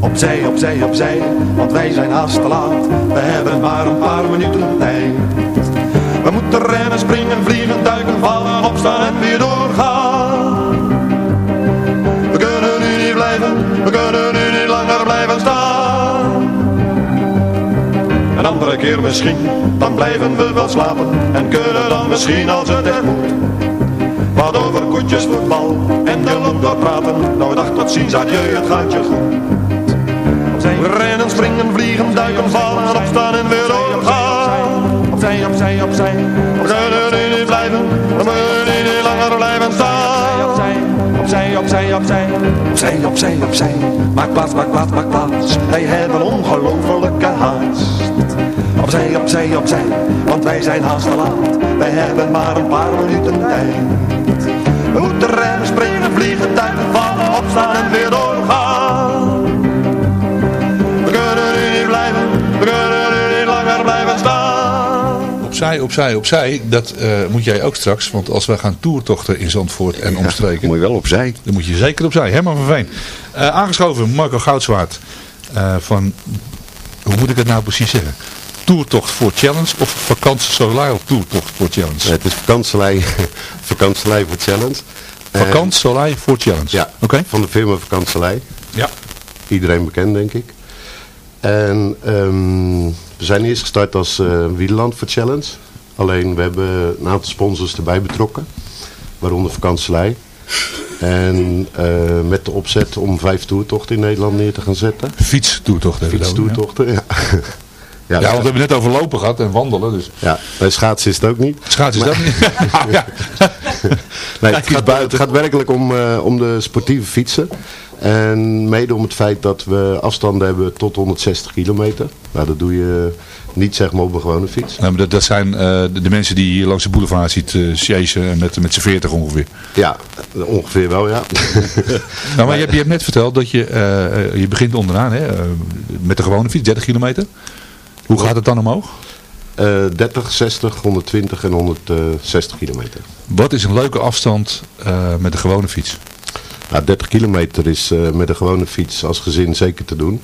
Speaker 11: Opzij, opzij, opzij, want wij zijn haast te laat. We hebben maar een paar minuten tijd. We moeten rennen, springen, vliegen, duiken, vallen, opstaan en weer doorgaan. We kunnen nu niet blijven, we kunnen nu niet langer blijven staan. Een andere keer misschien, dan blijven we wel slapen en kunnen dan misschien als het echt moet. Wat over koetjes, voetbal en de loop praten. Nou dag tot ziens, adieu, het gaat je goed. Rennen, springen, vliegen, duiken, vallen, opstaan en weer doorgaan. Opzij, opzij, opzij. We kunnen niet blijven, we hier niet langer blijven staan. Opzij, opzij, opzij. Opzij, opzij, opzij. Maak plaats, maak plaats, maak plaats. Wij hebben ongelofelijke haast. Opzij, opzij, opzij. Want wij zijn haast te laat. Wij hebben maar een paar minuten tijd. We moeten rennen, springen, vliegen, duiken, vallen, opstaan en weer doorgaan. We kunnen hier niet blijven, we kunnen hier niet langer blijven staan.
Speaker 6: Opzij, opzij, opzij. Dat eh, moet jij ook straks. Want als wij gaan toertochten in Zandvoort en omstreken.
Speaker 5: Moet je wel opzij.
Speaker 6: Dan moet je zeker opzij. Herman van Veen. Eh, aangeschoven Marco Goudswaard. eh, van, hoe moet ik het nou precies zeggen? Toertocht voor Challenge of vakantie Solar Toertocht voor Challenge?
Speaker 12: Het is vakantselei, vakantselei voor Challenge.
Speaker 6: Vakantie Solar voor Challenge.
Speaker 12: Ja,
Speaker 6: Oké.
Speaker 12: van de firma Vakantselei.
Speaker 6: Ja.
Speaker 12: Iedereen bekend, denk ik. En ehm, we zijn eerst gestart als eh Wieland voor Challenge. Alleen we hebben een aantal sponsors erbij betrokken. Waaronder Vakantselei. En eh, met de opzet om vijf toertochten in Nederland neer te gaan zetten.
Speaker 6: Fietstoertochten.
Speaker 12: Fietstoertochten, ja.
Speaker 6: Ja, want we hebben net over lopen gehad en wandelen. Dus.
Speaker 12: Ja, bij schaatsen is het ook niet.
Speaker 6: Schaatsen is dat niet? ja.
Speaker 12: Nee, het, gaat,
Speaker 6: buiten.
Speaker 12: het gaat werkelijk om, eh, om de sportieve fietsen. En mede om het feit dat we afstanden hebben tot 160 kilometer. Nou, dat doe je niet zeg maar op een gewone fiets.
Speaker 6: Nou, dat, dat zijn eh, de, de mensen die je hier langs de boulevard ziet uh, met, met z'n 40 ongeveer.
Speaker 12: Ja, ongeveer wel, ja.
Speaker 6: nou, maar je hebt, je hebt net verteld dat je, uh, je begint onderaan hè, met de gewone fiets, 30 kilometer. Hoe gaat het dan omhoog?
Speaker 12: Uh, 30, 60, 120 en 160 kilometer.
Speaker 6: Wat is een leuke afstand uh, met de gewone fiets?
Speaker 12: Nou, 30 kilometer is uh, met een gewone fiets als gezin zeker te doen.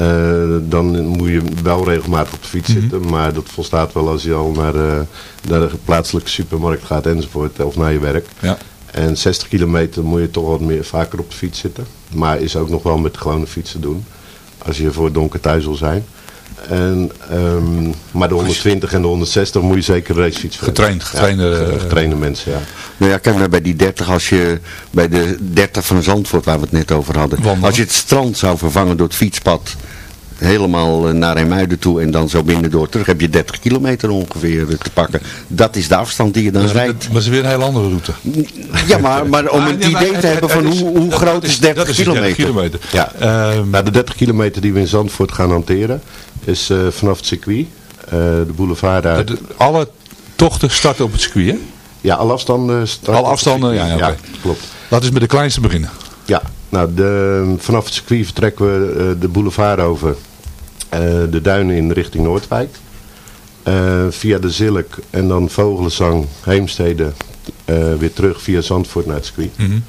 Speaker 12: Uh, dan moet je wel regelmatig op de fiets mm -hmm. zitten. Maar dat volstaat wel als je al naar, naar de plaatselijke supermarkt gaat enzovoort. Of naar je werk.
Speaker 6: Ja.
Speaker 12: En 60 kilometer moet je toch wat meer vaker op de fiets zitten. Maar is ook nog wel met de gewone fiets te doen. Als je voor donker thuis wil zijn. En, um, maar de 120 en de 160 moet je zeker racefiets
Speaker 6: Getraind, getrainde,
Speaker 12: ja, getrainde mensen, ja.
Speaker 5: Nou ja, kijk maar bij die 30, als je bij de 30 van Zandvoort waar we het net over hadden.
Speaker 6: Wandelen.
Speaker 5: Als je het strand zou vervangen door het fietspad helemaal naar Eemuiden toe en dan zo binnendoor terug heb je 30 kilometer ongeveer te pakken. Dat is de afstand die je dan rijdt.
Speaker 6: Maar is weer een heel andere route.
Speaker 5: Ja, maar, maar om een idee te hebben van hoe, hoe groot is 30
Speaker 6: is
Speaker 5: kilometer.
Speaker 6: 30 kilometer.
Speaker 12: Ja, um, nou, de 30 kilometer die we in Zandvoort gaan hanteren is uh, vanaf het circuit, uh, de boulevard daar.
Speaker 6: De, alle tochten starten op het circuit, hè?
Speaker 12: Ja, alle afstanden starten
Speaker 6: Alle afstanden, ja, ja, okay.
Speaker 12: ja, klopt.
Speaker 6: Laten we met de kleinste beginnen.
Speaker 12: Ja, nou, de, vanaf het circuit vertrekken we uh, de boulevard over de duinen in richting Noordwijk. via de Zilk en dan Vogelenzang, Heemstede, weer terug via Zandvoort naar het circuit.
Speaker 6: Mm -hmm.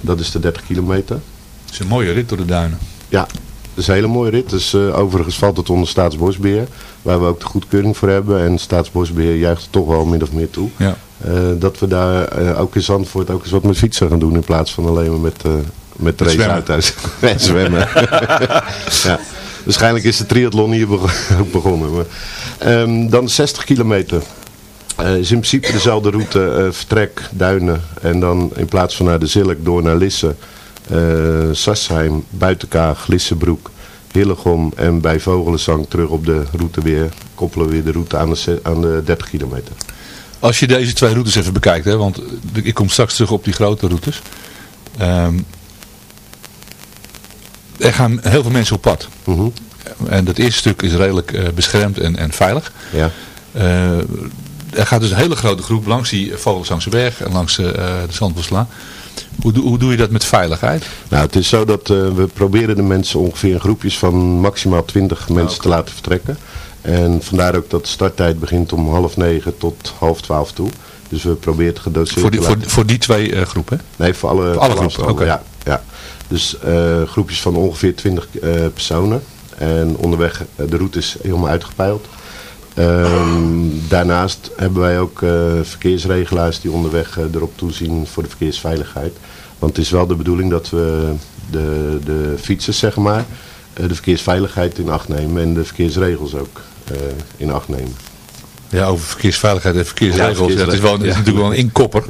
Speaker 12: Dat is de 30 kilometer.
Speaker 6: Het is een mooie rit door de duinen.
Speaker 12: Ja, dat is een hele mooie rit. Dus, uh, overigens valt het onder Staatsbosbeheer. Waar we ook de goedkeuring voor hebben. En Staatsbosbeheer juicht toch wel min of meer toe.
Speaker 6: Ja.
Speaker 12: Uh, dat we daar uh, ook in Zandvoort ook eens wat met fietsen gaan doen. In plaats van alleen maar met, met de race uit thuis. en zwemmen. ja. Waarschijnlijk is de triathlon hier begonnen. Maar, um, dan 60 kilometer. Uh, is in principe dezelfde route. Uh, vertrek, Duinen. En dan in plaats van naar de Zilk door naar Lisse. Uh, Buitenkaag, Lissebroek, Hillegom en bij Vogelenzang terug op de route weer, koppelen we weer de route aan de, aan de 30 kilometer.
Speaker 6: Als je deze twee routes even bekijkt, hè, want ik kom straks terug op die grote routes. Um, er gaan heel veel mensen op pad.
Speaker 12: -huh.
Speaker 6: En dat eerste stuk is redelijk uh, beschermd en, en veilig.
Speaker 12: Ja.
Speaker 6: Uh, er gaat dus een hele grote groep langs die Vogelenzangse berg en langs uh, de Zandboslaan. Hoe, hoe doe je dat met veiligheid?
Speaker 12: Nou, het is zo dat we proberen de mensen ongeveer in groepjes van maximaal 20 mensen
Speaker 6: okay.
Speaker 12: te laten vertrekken. En vandaar ook dat de starttijd begint om half negen tot half twaalf toe. Dus we proberen het gedoseerd
Speaker 6: voor die, voor, voor die twee groepen?
Speaker 12: Nee, voor alle,
Speaker 6: voor alle groepen.
Speaker 12: Okay. Ja, ja. Dus uh, groepjes van ongeveer 20 personen. En onderweg, de route is helemaal uitgepeild. Um, daarnaast hebben wij ook verkeersregelaars die onderweg erop toezien voor de verkeersveiligheid. Want het is wel de bedoeling dat we de, de fietsers, zeg maar, de verkeersveiligheid in acht nemen en de verkeersregels ook. eh, in acht nemen.
Speaker 6: Ja, over verkeersveiligheid en verkeersregels.
Speaker 12: Ja,
Speaker 6: is, wel, is natuurlijk wel een inkopper.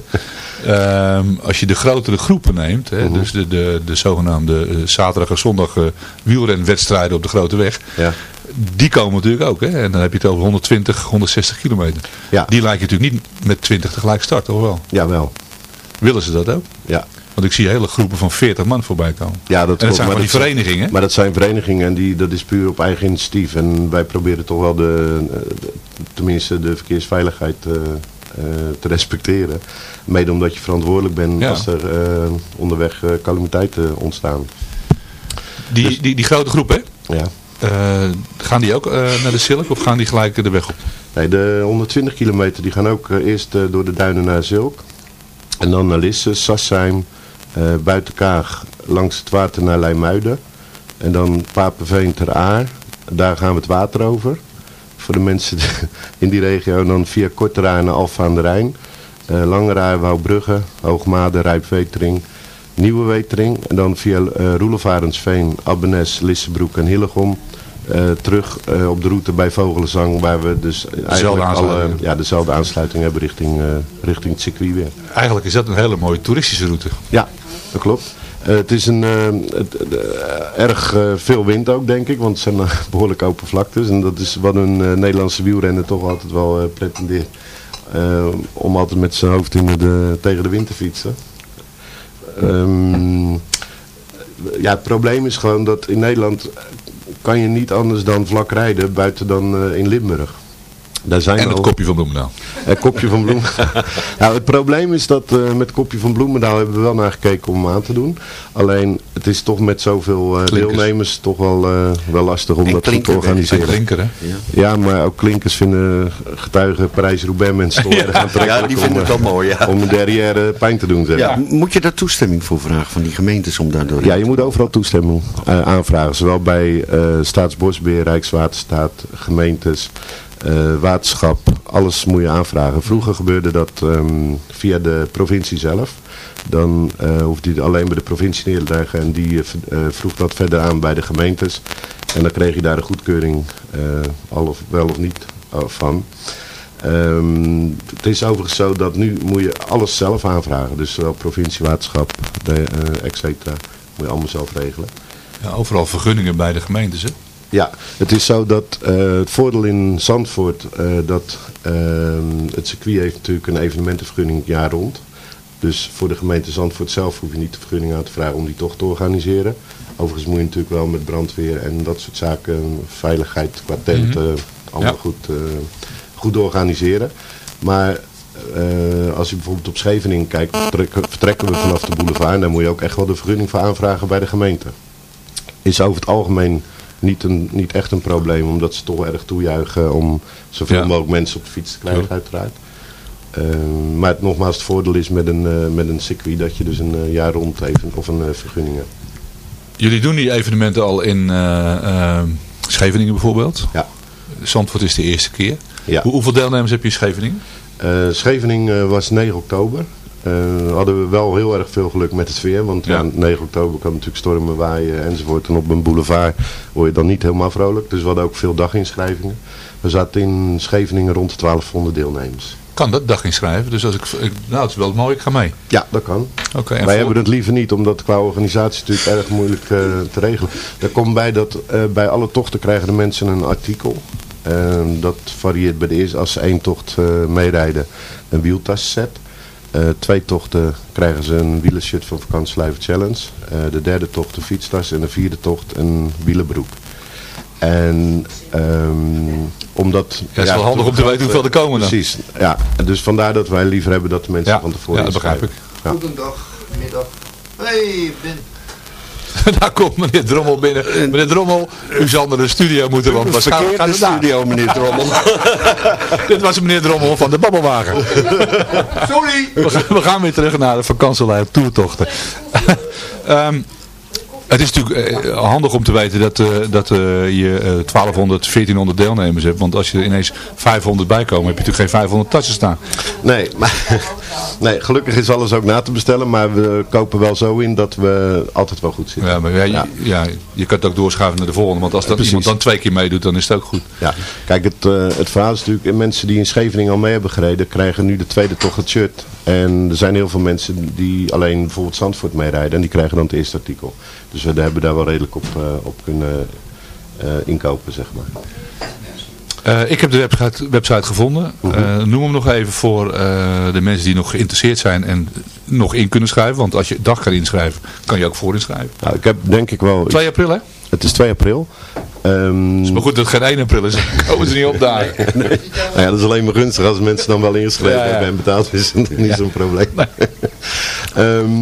Speaker 6: Ehm, als je de grotere groepen neemt, hè, dus de, de, de zogenaamde eh, zaterdag en zondag eh, wielrenwedstrijden op de grote weg.
Speaker 12: Ja.
Speaker 6: Die komen natuurlijk ook. Hè? En dan heb je het over 120, 160 kilometer.
Speaker 12: Ja.
Speaker 6: Die lijken natuurlijk niet met 20 tegelijk starten, of wel?
Speaker 12: Jawel.
Speaker 6: Willen ze dat ook?
Speaker 12: Ja.
Speaker 6: Want ik zie hele groepen van 40 man voorbij komen.
Speaker 12: Ja, dat
Speaker 6: en dat
Speaker 12: klopt,
Speaker 6: zijn
Speaker 12: maar
Speaker 6: die verenigingen.
Speaker 12: Maar dat zijn verenigingen en die, dat is puur op eigen initiatief. En wij proberen toch wel de, eh, de- tenminste de verkeersveiligheid eh, eh, te respecteren. Mede omdat je verantwoordelijk bent
Speaker 6: Ja.
Speaker 12: als er onderweg calamiteiten ontstaan.
Speaker 6: Die, die, die grote groep, hè?
Speaker 12: Ja.
Speaker 6: Gaan die ook naar de Silk of gaan die gelijk de weg op?
Speaker 12: Nee, de 120 kilometer die gaan ook eerst door de duinen naar Zilk. En dan naar Lisse, Sassheim, eh Buitenkaag, langs het water naar Leimuiden. En dan Papenveen ter Aar. Daar gaan we het water over. Voor de mensen in die regio. En dan via Korteraar naar Alfa aan de Rijn. Eh Langeraar, Wouwbrugge, Hoogmade, Rijpwetering, Nieuwe Wetering. En dan via eh Roelevarensveen, Abbenes, Lissebroek en Hillegom. terug op de route bij Vogelenzang. Waar we dus eigenlijk alle, ja, dezelfde aansluiting hebben richting, eh, richting het circuit weer.
Speaker 6: Eigenlijk is dat een hele mooie toeristische route.
Speaker 12: Ja, dat klopt. Eh, het is een, eh, eh, erg veel wind ook, denk ik, want het zijn eh, behoorlijk open vlaktes. En dat is wat een Nederlandse wielrenner toch altijd wel pretendeert. Om altijd met zijn hoofd in de, tegen de wind te fietsen. Ehm, ja, het probleem is gewoon dat in Nederland kan je niet anders dan vlak rijden buiten dan in Limburg. Daar zijn
Speaker 6: En het
Speaker 12: al-
Speaker 6: kopje van Bloemendaal.
Speaker 12: het kopje van Bloemendaal. nou, het probleem is dat eh, met het kopje van Bloemendaal hebben we wel naar gekeken om hem aan te doen. Alleen het is toch met zoveel eh, deelnemers toch wel, eh, wel lastig om
Speaker 5: En
Speaker 12: dat goed te organiseren.
Speaker 6: En klinker, hè?
Speaker 12: Ja, maar ook klinkers vinden getuigen Parijs-Roubaix mensen toch erg aantrekkelijk
Speaker 5: Ja, die vinden
Speaker 12: om,
Speaker 5: het wel mooi, ja.
Speaker 12: om een derrière pijn te doen. Zeg.
Speaker 5: Ja, moet je daar toestemming voor vragen van die gemeentes om daardoor...
Speaker 12: Ja, je moet overal toestemming eh, aanvragen. Zowel bij eh, Staatsbosbeheer, Rijkswaterstaat, gemeentes, eh, waterschap. Alles moet je aanvragen. Vroeger gebeurde dat ehm, via de provincie zelf. Dan eh hoefde je alleen bij de provincie neer te leggen. En die eh, vroeg dat verder aan bij de gemeentes. En dan kreeg je daar een goedkeuring, al of wel of niet, van. Ehm, het is overigens zo dat nu moet je alles zelf aanvragen. Dus zowel provincie, waterschap, de, et cetera. Moet je allemaal zelf regelen.
Speaker 6: Ja, overal vergunningen bij de gemeentes, hè?
Speaker 12: Ja, het is zo dat eh, het voordeel in Zandvoort, eh, dat ehm, het circuit heeft natuurlijk een evenementenvergunning het jaar rond. Dus voor de gemeente Zandvoort zelf hoef je niet de vergunning aan te vragen om die toch te organiseren. Overigens moet je natuurlijk wel met brandweer en dat soort zaken, veiligheid qua tent,
Speaker 6: Mhm.
Speaker 12: eh, allemaal
Speaker 6: Ja.
Speaker 12: goed, goed organiseren. Maar als je bijvoorbeeld op Scheveningen kijkt, vertrekken, vertrekken we vanaf de boulevard en daar moet je ook echt wel de vergunning voor aanvragen bij de gemeente is over het algemeen niet, een, niet echt een probleem, omdat ze toch erg toejuichen om zoveel
Speaker 6: Ja.
Speaker 12: mogelijk mensen op de fiets te krijgen, uiteraard. Eh, maar het, nogmaals, het voordeel is met een, eh, met een circuit dat je dus een eh, jaar rond even of een vergunning hebt.
Speaker 6: Jullie doen die evenementen al in Scheveningen bijvoorbeeld.
Speaker 12: Ja.
Speaker 6: Zandvoort is de eerste keer.
Speaker 12: Ja.
Speaker 6: Hoe, hoeveel deelnemers heb je in Scheveningen?
Speaker 12: Scheveningen was 9 oktober. Eh, hadden we wel heel erg veel geluk met het weer. Want
Speaker 6: Ja.
Speaker 12: ja. 9 oktober kan natuurlijk stormen, waaien enzovoort. En op een boulevard word je dan niet helemaal vrolijk. Dus we hadden ook veel daginschrijvingen. We zaten in Scheveningen rond de 1200 deelnemers.
Speaker 6: Kan dat dag inschrijven? Dus als ik, ik- nou, het is wel mooi, ik ga mee.
Speaker 12: Ja, dat kan.
Speaker 6: Oké.
Speaker 12: Wij
Speaker 6: voor-
Speaker 12: hebben het liever niet, omdat qua organisatie natuurlijk erg moeilijk eh, te regelen. Er komt bij dat eh, bij alle tochten krijgen de mensen een artikel. Eh, dat varieert bij de eerste, als ze één tocht meerijden, een wieltasset. Eh, twee tochten krijgen ze een wielershirt van Vakantielife Challenge. Eh, de derde tocht een fietstas en de vierde tocht een wielenbroek. En ehm, omdat...
Speaker 6: Ja, het is wel handig om te weten hoeveel er komen dan.
Speaker 12: Precies, ja. Dus vandaar dat wij liever hebben dat de mensen
Speaker 6: Ja,
Speaker 12: van tevoren
Speaker 6: ja, dat begrijp
Speaker 12: inschrijven. Ja.
Speaker 13: Goedendag, middag. Hey, Ben.
Speaker 6: Daar komt meneer Drommel binnen. Meneer Drommel, u zal naar de studio moeten, want waarschijnlijk gaat het daar.
Speaker 5: studio, meneer Drommel.
Speaker 6: Dit was meneer Drommel van de Babbelwagen.
Speaker 13: Sorry.
Speaker 6: We gaan, we gaan weer terug naar de vakantielijn toertochten. Ehm Het is natuurlijk eh, handig om te weten dat, eh, dat eh, je eh, 1200, 1400 deelnemers hebt. Want als je er ineens 500 bij komen, heb je natuurlijk geen 500 tassen staan.
Speaker 12: Nee, maar, nee, gelukkig is alles ook na te bestellen, maar we kopen wel zo in dat we altijd wel goed zitten.
Speaker 6: Ja, maar ja, je- ja. je kan het ook doorschuiven naar de volgende. Want als dat
Speaker 12: Precies.
Speaker 6: iemand dan twee keer meedoet, dan is het ook goed.
Speaker 12: Ja, kijk, het, het verhaal is natuurlijk, mensen die in Scheveningen al mee hebben gereden, krijgen nu de tweede toch het shirt. En er zijn heel veel mensen die alleen bijvoorbeeld Zandvoort meerijden en die krijgen dan het eerste artikel. Dus we hebben daar wel redelijk op, eh, op kunnen eh, inkopen, zeg maar.
Speaker 6: Eh, ik heb de website, website gevonden. Eh, noem hem nog even voor de mensen die nog geïnteresseerd zijn en nog in kunnen schrijven. Want als je dag kan inschrijven, kan je ook voor inschrijven.
Speaker 12: Nou, ik heb denk ik wel...
Speaker 6: 2 april hè?
Speaker 12: Het is 2 april. Ehm,
Speaker 6: Het is maar goed dat het geen 1 april is. Dan komen ze niet op daar.
Speaker 12: nee. Nou ja, dat is alleen maar gunstig als mensen dan wel ingeschreven
Speaker 6: Ja, ja.
Speaker 12: hebben en betaald is het niet zo'n probleem. Ehm,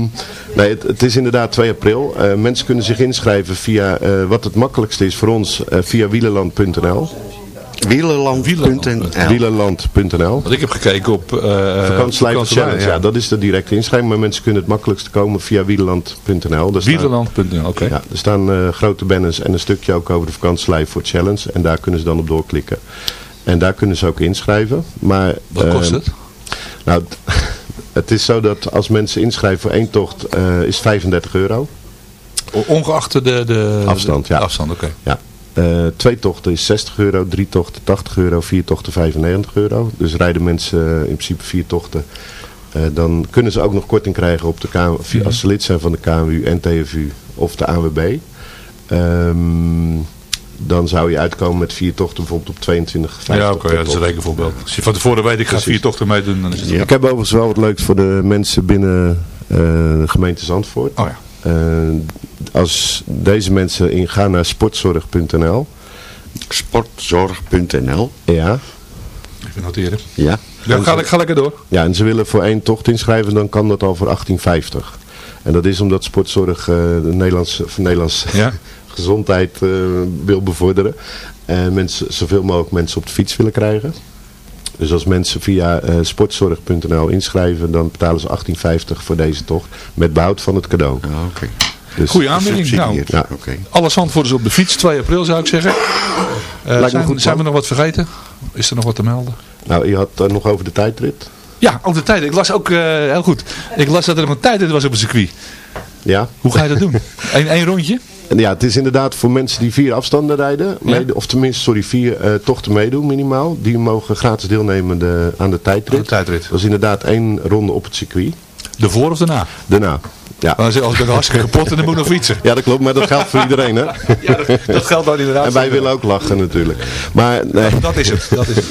Speaker 12: nee, het, het is inderdaad 2 april. Eh, mensen kunnen zich inschrijven via, eh, wat het makkelijkste is voor ons, eh, via wielerland.nl.
Speaker 5: Wielerland.nl
Speaker 12: Wielerland.nl
Speaker 6: Want ik heb gekeken op... eh
Speaker 12: Vakantielijf
Speaker 6: vakantie-
Speaker 12: Challenge, ja. dat is de directe inschrijving. Maar mensen kunnen het makkelijkste komen via wielerland.nl.
Speaker 6: Wielerland.nl, oké.
Speaker 12: Ja, er staan eh, grote banners en een stukje ook over de vakantielijf voor Challenge. En daar kunnen ze dan op doorklikken. En daar kunnen ze ook inschrijven. Maar,
Speaker 6: Wat kost
Speaker 12: eh,
Speaker 6: het?
Speaker 12: Nou, het- is zo dat als mensen inschrijven voor één tocht eh, is 35 euro.
Speaker 6: Ongeacht de, de
Speaker 12: Afstand,
Speaker 6: de
Speaker 12: ja.
Speaker 6: afstand, oké.
Speaker 12: Ja. Eh, twee tochten is 60 euro, drie tochten 80 euro, vier tochten 95 euro. Dus rijden mensen eh, in principe vier tochten. eh, dan kunnen ze ook nog korting krijgen op de KM, via- als ze lid zijn van de KMU en TFU of de ANWB. Ehm, dan zou je uitkomen met vier tochten bijvoorbeeld op 22,
Speaker 6: Ja,
Speaker 12: 50
Speaker 6: oké, ja, dat is een rekenvoorbeeld. Als je van tevoren weet, ik ga vier tochten dan is het...
Speaker 12: Ik heb overigens wel wat leuks voor de mensen binnen de gemeente Zandvoort.
Speaker 6: Oh ja.
Speaker 12: Als deze mensen in, gaan naar sportzorg.nl.
Speaker 5: Sportzorg.nl
Speaker 12: Ja.
Speaker 6: Even noteren.
Speaker 12: Ja.
Speaker 6: Ja, ga, ga lekker door.
Speaker 12: Ja, en ze willen voor één tocht inschrijven, dan kan dat al voor 1850. En dat is omdat sportzorg eh, de Nederlandse,
Speaker 6: Ja.
Speaker 12: gezondheid eh, wil bevorderen. En mensen, zoveel mogelijk mensen op de fiets willen krijgen. Dus als mensen via eh, sportzorg.nl inschrijven, dan betalen ze 1850 voor deze tocht. Met behoud van het cadeau.
Speaker 5: oké.
Speaker 12: Dus,
Speaker 6: Goeie aanbieding. Nou,
Speaker 12: Ja.
Speaker 6: alle zandvoerders op de fiets, 2 april zou ik zeggen.
Speaker 12: Me
Speaker 6: zijn,
Speaker 12: goed,
Speaker 6: zijn we nog wat vergeten? Is er nog wat te melden?
Speaker 12: Nou, je had eh, nog over de tijdrit.
Speaker 6: Ja, ook de tijd. Ik las ook, eh, heel goed, ik las dat er nog een tijdrit was op het circuit.
Speaker 12: Ja.
Speaker 6: Hoe ga je dat doen? Eén één rondje?
Speaker 12: Ja, het is inderdaad voor mensen die vier afstanden rijden, mede- of tenminste, sorry, vier tochten meedoen minimaal. Die mogen gratis deelnemen de, aan de tijdrit.
Speaker 6: Aan de tijdrit.
Speaker 12: Dat is inderdaad één ronde op het circuit.
Speaker 6: De voor of daarna?
Speaker 12: Daarna. Ja.
Speaker 6: Ik, als ik hartstikke kapot en dan moet ik nog fietsen.
Speaker 12: Ja, dat klopt, maar dat geldt voor iedereen, hè?
Speaker 6: Ja, dat, dat geldt dan inderdaad.
Speaker 12: En wij willen ook lachen natuurlijk. Maar nee.
Speaker 6: Dat is het. Dat is het.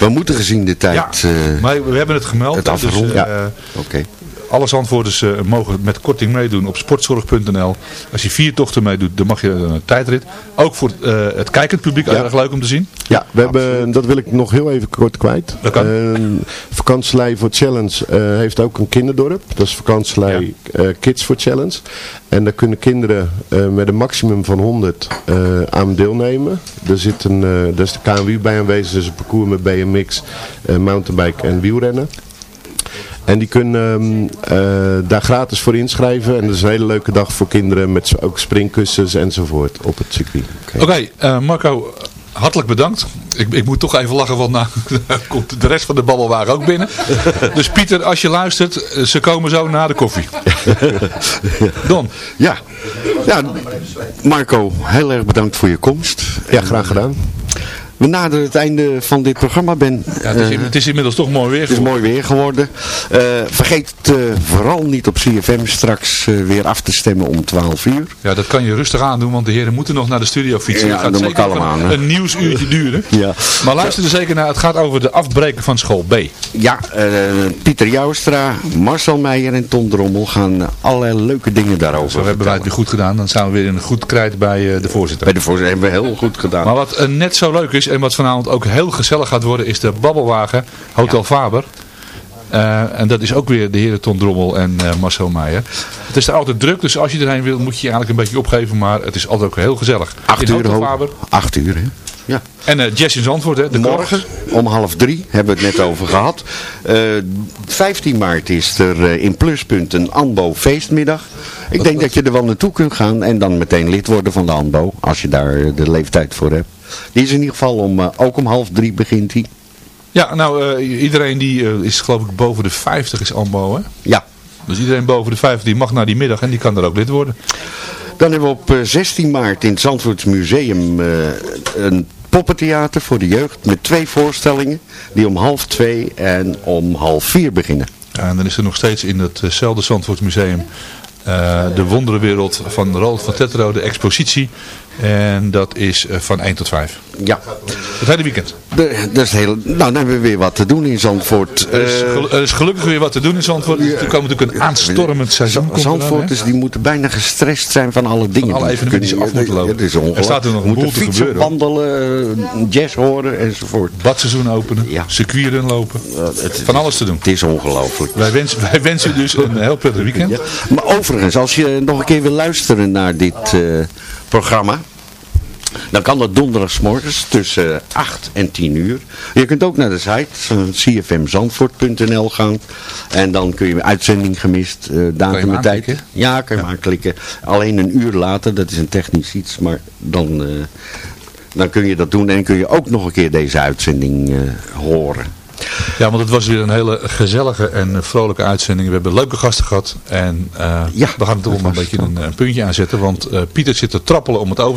Speaker 5: We moeten gezien de tijd...
Speaker 6: Ja,
Speaker 5: eh,
Speaker 6: maar we hebben het gemeld.
Speaker 5: het
Speaker 6: hè,
Speaker 5: afronden.
Speaker 6: Dus,
Speaker 5: Ja.
Speaker 6: eh,
Speaker 5: Oké.
Speaker 6: Alle zandvoerders eh, mogen met korting meedoen op sportzorg.nl. Als je vier tochten meedoet, dan mag je een tijdrit. Ook voor eh, het kijkend publiek erg leuk om te zien.
Speaker 12: Ja, we hebben, dat wil ik nog heel even kort kwijt.
Speaker 6: Dat kan.
Speaker 12: Eh, vakantielei voor Challenge eh, heeft ook een kinderdorp. Dat is vakantielei eh, Kids for Challenge. En daar kunnen kinderen eh, met een maximum van 100 eh, aan deelnemen. Er zit een, eh daar is de KNWU bij aanwezig. Dus een parcours met BMX, eh, mountainbike en wielrennen. En die kunnen ehm, eh, daar gratis voor inschrijven. En dat is een hele leuke dag voor kinderen met ook springkussens enzovoort op het circuit.
Speaker 6: Oké, eh, Marco, hartelijk bedankt. Ik, ik moet toch even lachen, want nou komt de rest van de babbelwagen ook binnen. Dus Pieter, als je luistert, eh, ze komen zo na de koffie. Don.
Speaker 5: Ja. ja, Marco, heel erg bedankt voor je komst.
Speaker 12: Ja, graag gedaan.
Speaker 5: We naderen het einde van dit programma, Ben.
Speaker 6: Ja, het, is,
Speaker 5: Eh,
Speaker 6: het is inmiddels toch mooi weer.
Speaker 5: Het is mooi weer geworden. Eh, vergeet het, eh, vooral niet op CFM straks weer af te stemmen om 12 uur.
Speaker 6: Ja, dat kan je rustig aandoen, want de heren moeten nog naar de studio fietsen.
Speaker 5: Ja,
Speaker 6: het gaat zeker nog
Speaker 5: aan,
Speaker 6: een, een nieuwsuurtje duren.
Speaker 5: Ja.
Speaker 6: Maar luister er zeker naar, het gaat over de afbreken van school B.
Speaker 5: Ja, Pieter Joustra, Marcel Meijer en Ton Drommel gaan allerlei leuke dingen daarover
Speaker 6: Zo hebben wij het weer goed gedaan. Dan zijn we weer in een goed krijt bij de voorzitter.
Speaker 5: Bij de voorzitter hebben we heel goed gedaan.
Speaker 6: Maar wat net zo leuk is en wat vanavond ook heel gezellig gaat worden is de babbelwagen Hotel Faber. Eh, en dat is ook weer de heren Ton Drommel en eh, Marcel Meijer. Het is er altijd druk, dus als je erheen wil moet je je eigenlijk een beetje opgeven. Maar het is altijd ook heel gezellig.
Speaker 5: Acht uur,
Speaker 6: Faber.
Speaker 5: acht uur, hè? Ja.
Speaker 6: En uh, Jess in Zandvoort, hè? De
Speaker 5: Morgen om half drie hebben we het net over gehad. Uh, 15 maart is er uh, in Pluspunt een ANBO feestmiddag. Ik denk dat je er wel naartoe kunt gaan en dan meteen lid worden van de ANBO. Als je daar de leeftijd voor hebt. Die is in ieder geval om, uh, ook om half drie begint hij.
Speaker 6: Ja, nou iedereen die is geloof ik boven de 50 is ANBO hè?
Speaker 5: Ja.
Speaker 6: Dus iedereen boven de 50 die mag naar die middag en die kan er ook lid worden.
Speaker 5: Dan hebben we op 16 maart in het Zandvoorts Museum een poppentheater voor de jeugd met twee voorstellingen die om half twee en om half vier beginnen.
Speaker 6: Ja, en dan is er nog steeds in hetzelfde Zandvoorts Museum uh, de wonderenwereld van Roland van Tetro, de expositie. En dat is uh, van 1 tot 5.
Speaker 5: Ja.
Speaker 6: Het hele weekend.
Speaker 5: De, dat is heel, nou, dan hebben we weer wat te doen in Zandvoort.
Speaker 6: Er is, gel er is gelukkig weer wat te doen in Zandvoort. Er komt natuurlijk een aanstormend seizoen.
Speaker 5: Zandvoorters die moeten bijna gestrest zijn van alle dingen.
Speaker 6: Van alle evenementen die af moeten lopen.
Speaker 5: Het is ongelooflijk.
Speaker 6: Er staat er nog een boel te
Speaker 5: fietsen,
Speaker 6: gebeuren.
Speaker 5: wandelen, jazz horen enzovoort.
Speaker 6: Badseizoen openen,
Speaker 5: ja.
Speaker 6: lopen.
Speaker 5: Het,
Speaker 6: van alles te doen.
Speaker 5: Het is ongelooflijk.
Speaker 6: Wij wensen, wij wensen u dus een heel prettig weekend. Ja.
Speaker 5: Maar overigens, als je nog een keer wil luisteren naar dit uh, programma... Dan kan dat donderdagsmorgens tussen 8 en 10 uur. Je kunt ook naar de site cfmzandvoort.nl gaan. En dan kun je uitzending gemist, uh, datum en tijd. Ja, kan je ja. maar aanklikken. Alleen een uur later, dat is een technisch iets, maar dan, uh, dan kun je dat doen. En kun je ook nog een keer deze uitzending uh, horen.
Speaker 6: Ja, want het was weer een hele gezellige en vrolijke uitzending. We hebben leuke gasten gehad. En uh,
Speaker 5: ja,
Speaker 6: we gaan er toch een beetje een, een, puntje aan zetten. Want uh, Pieter zit te trappelen om het over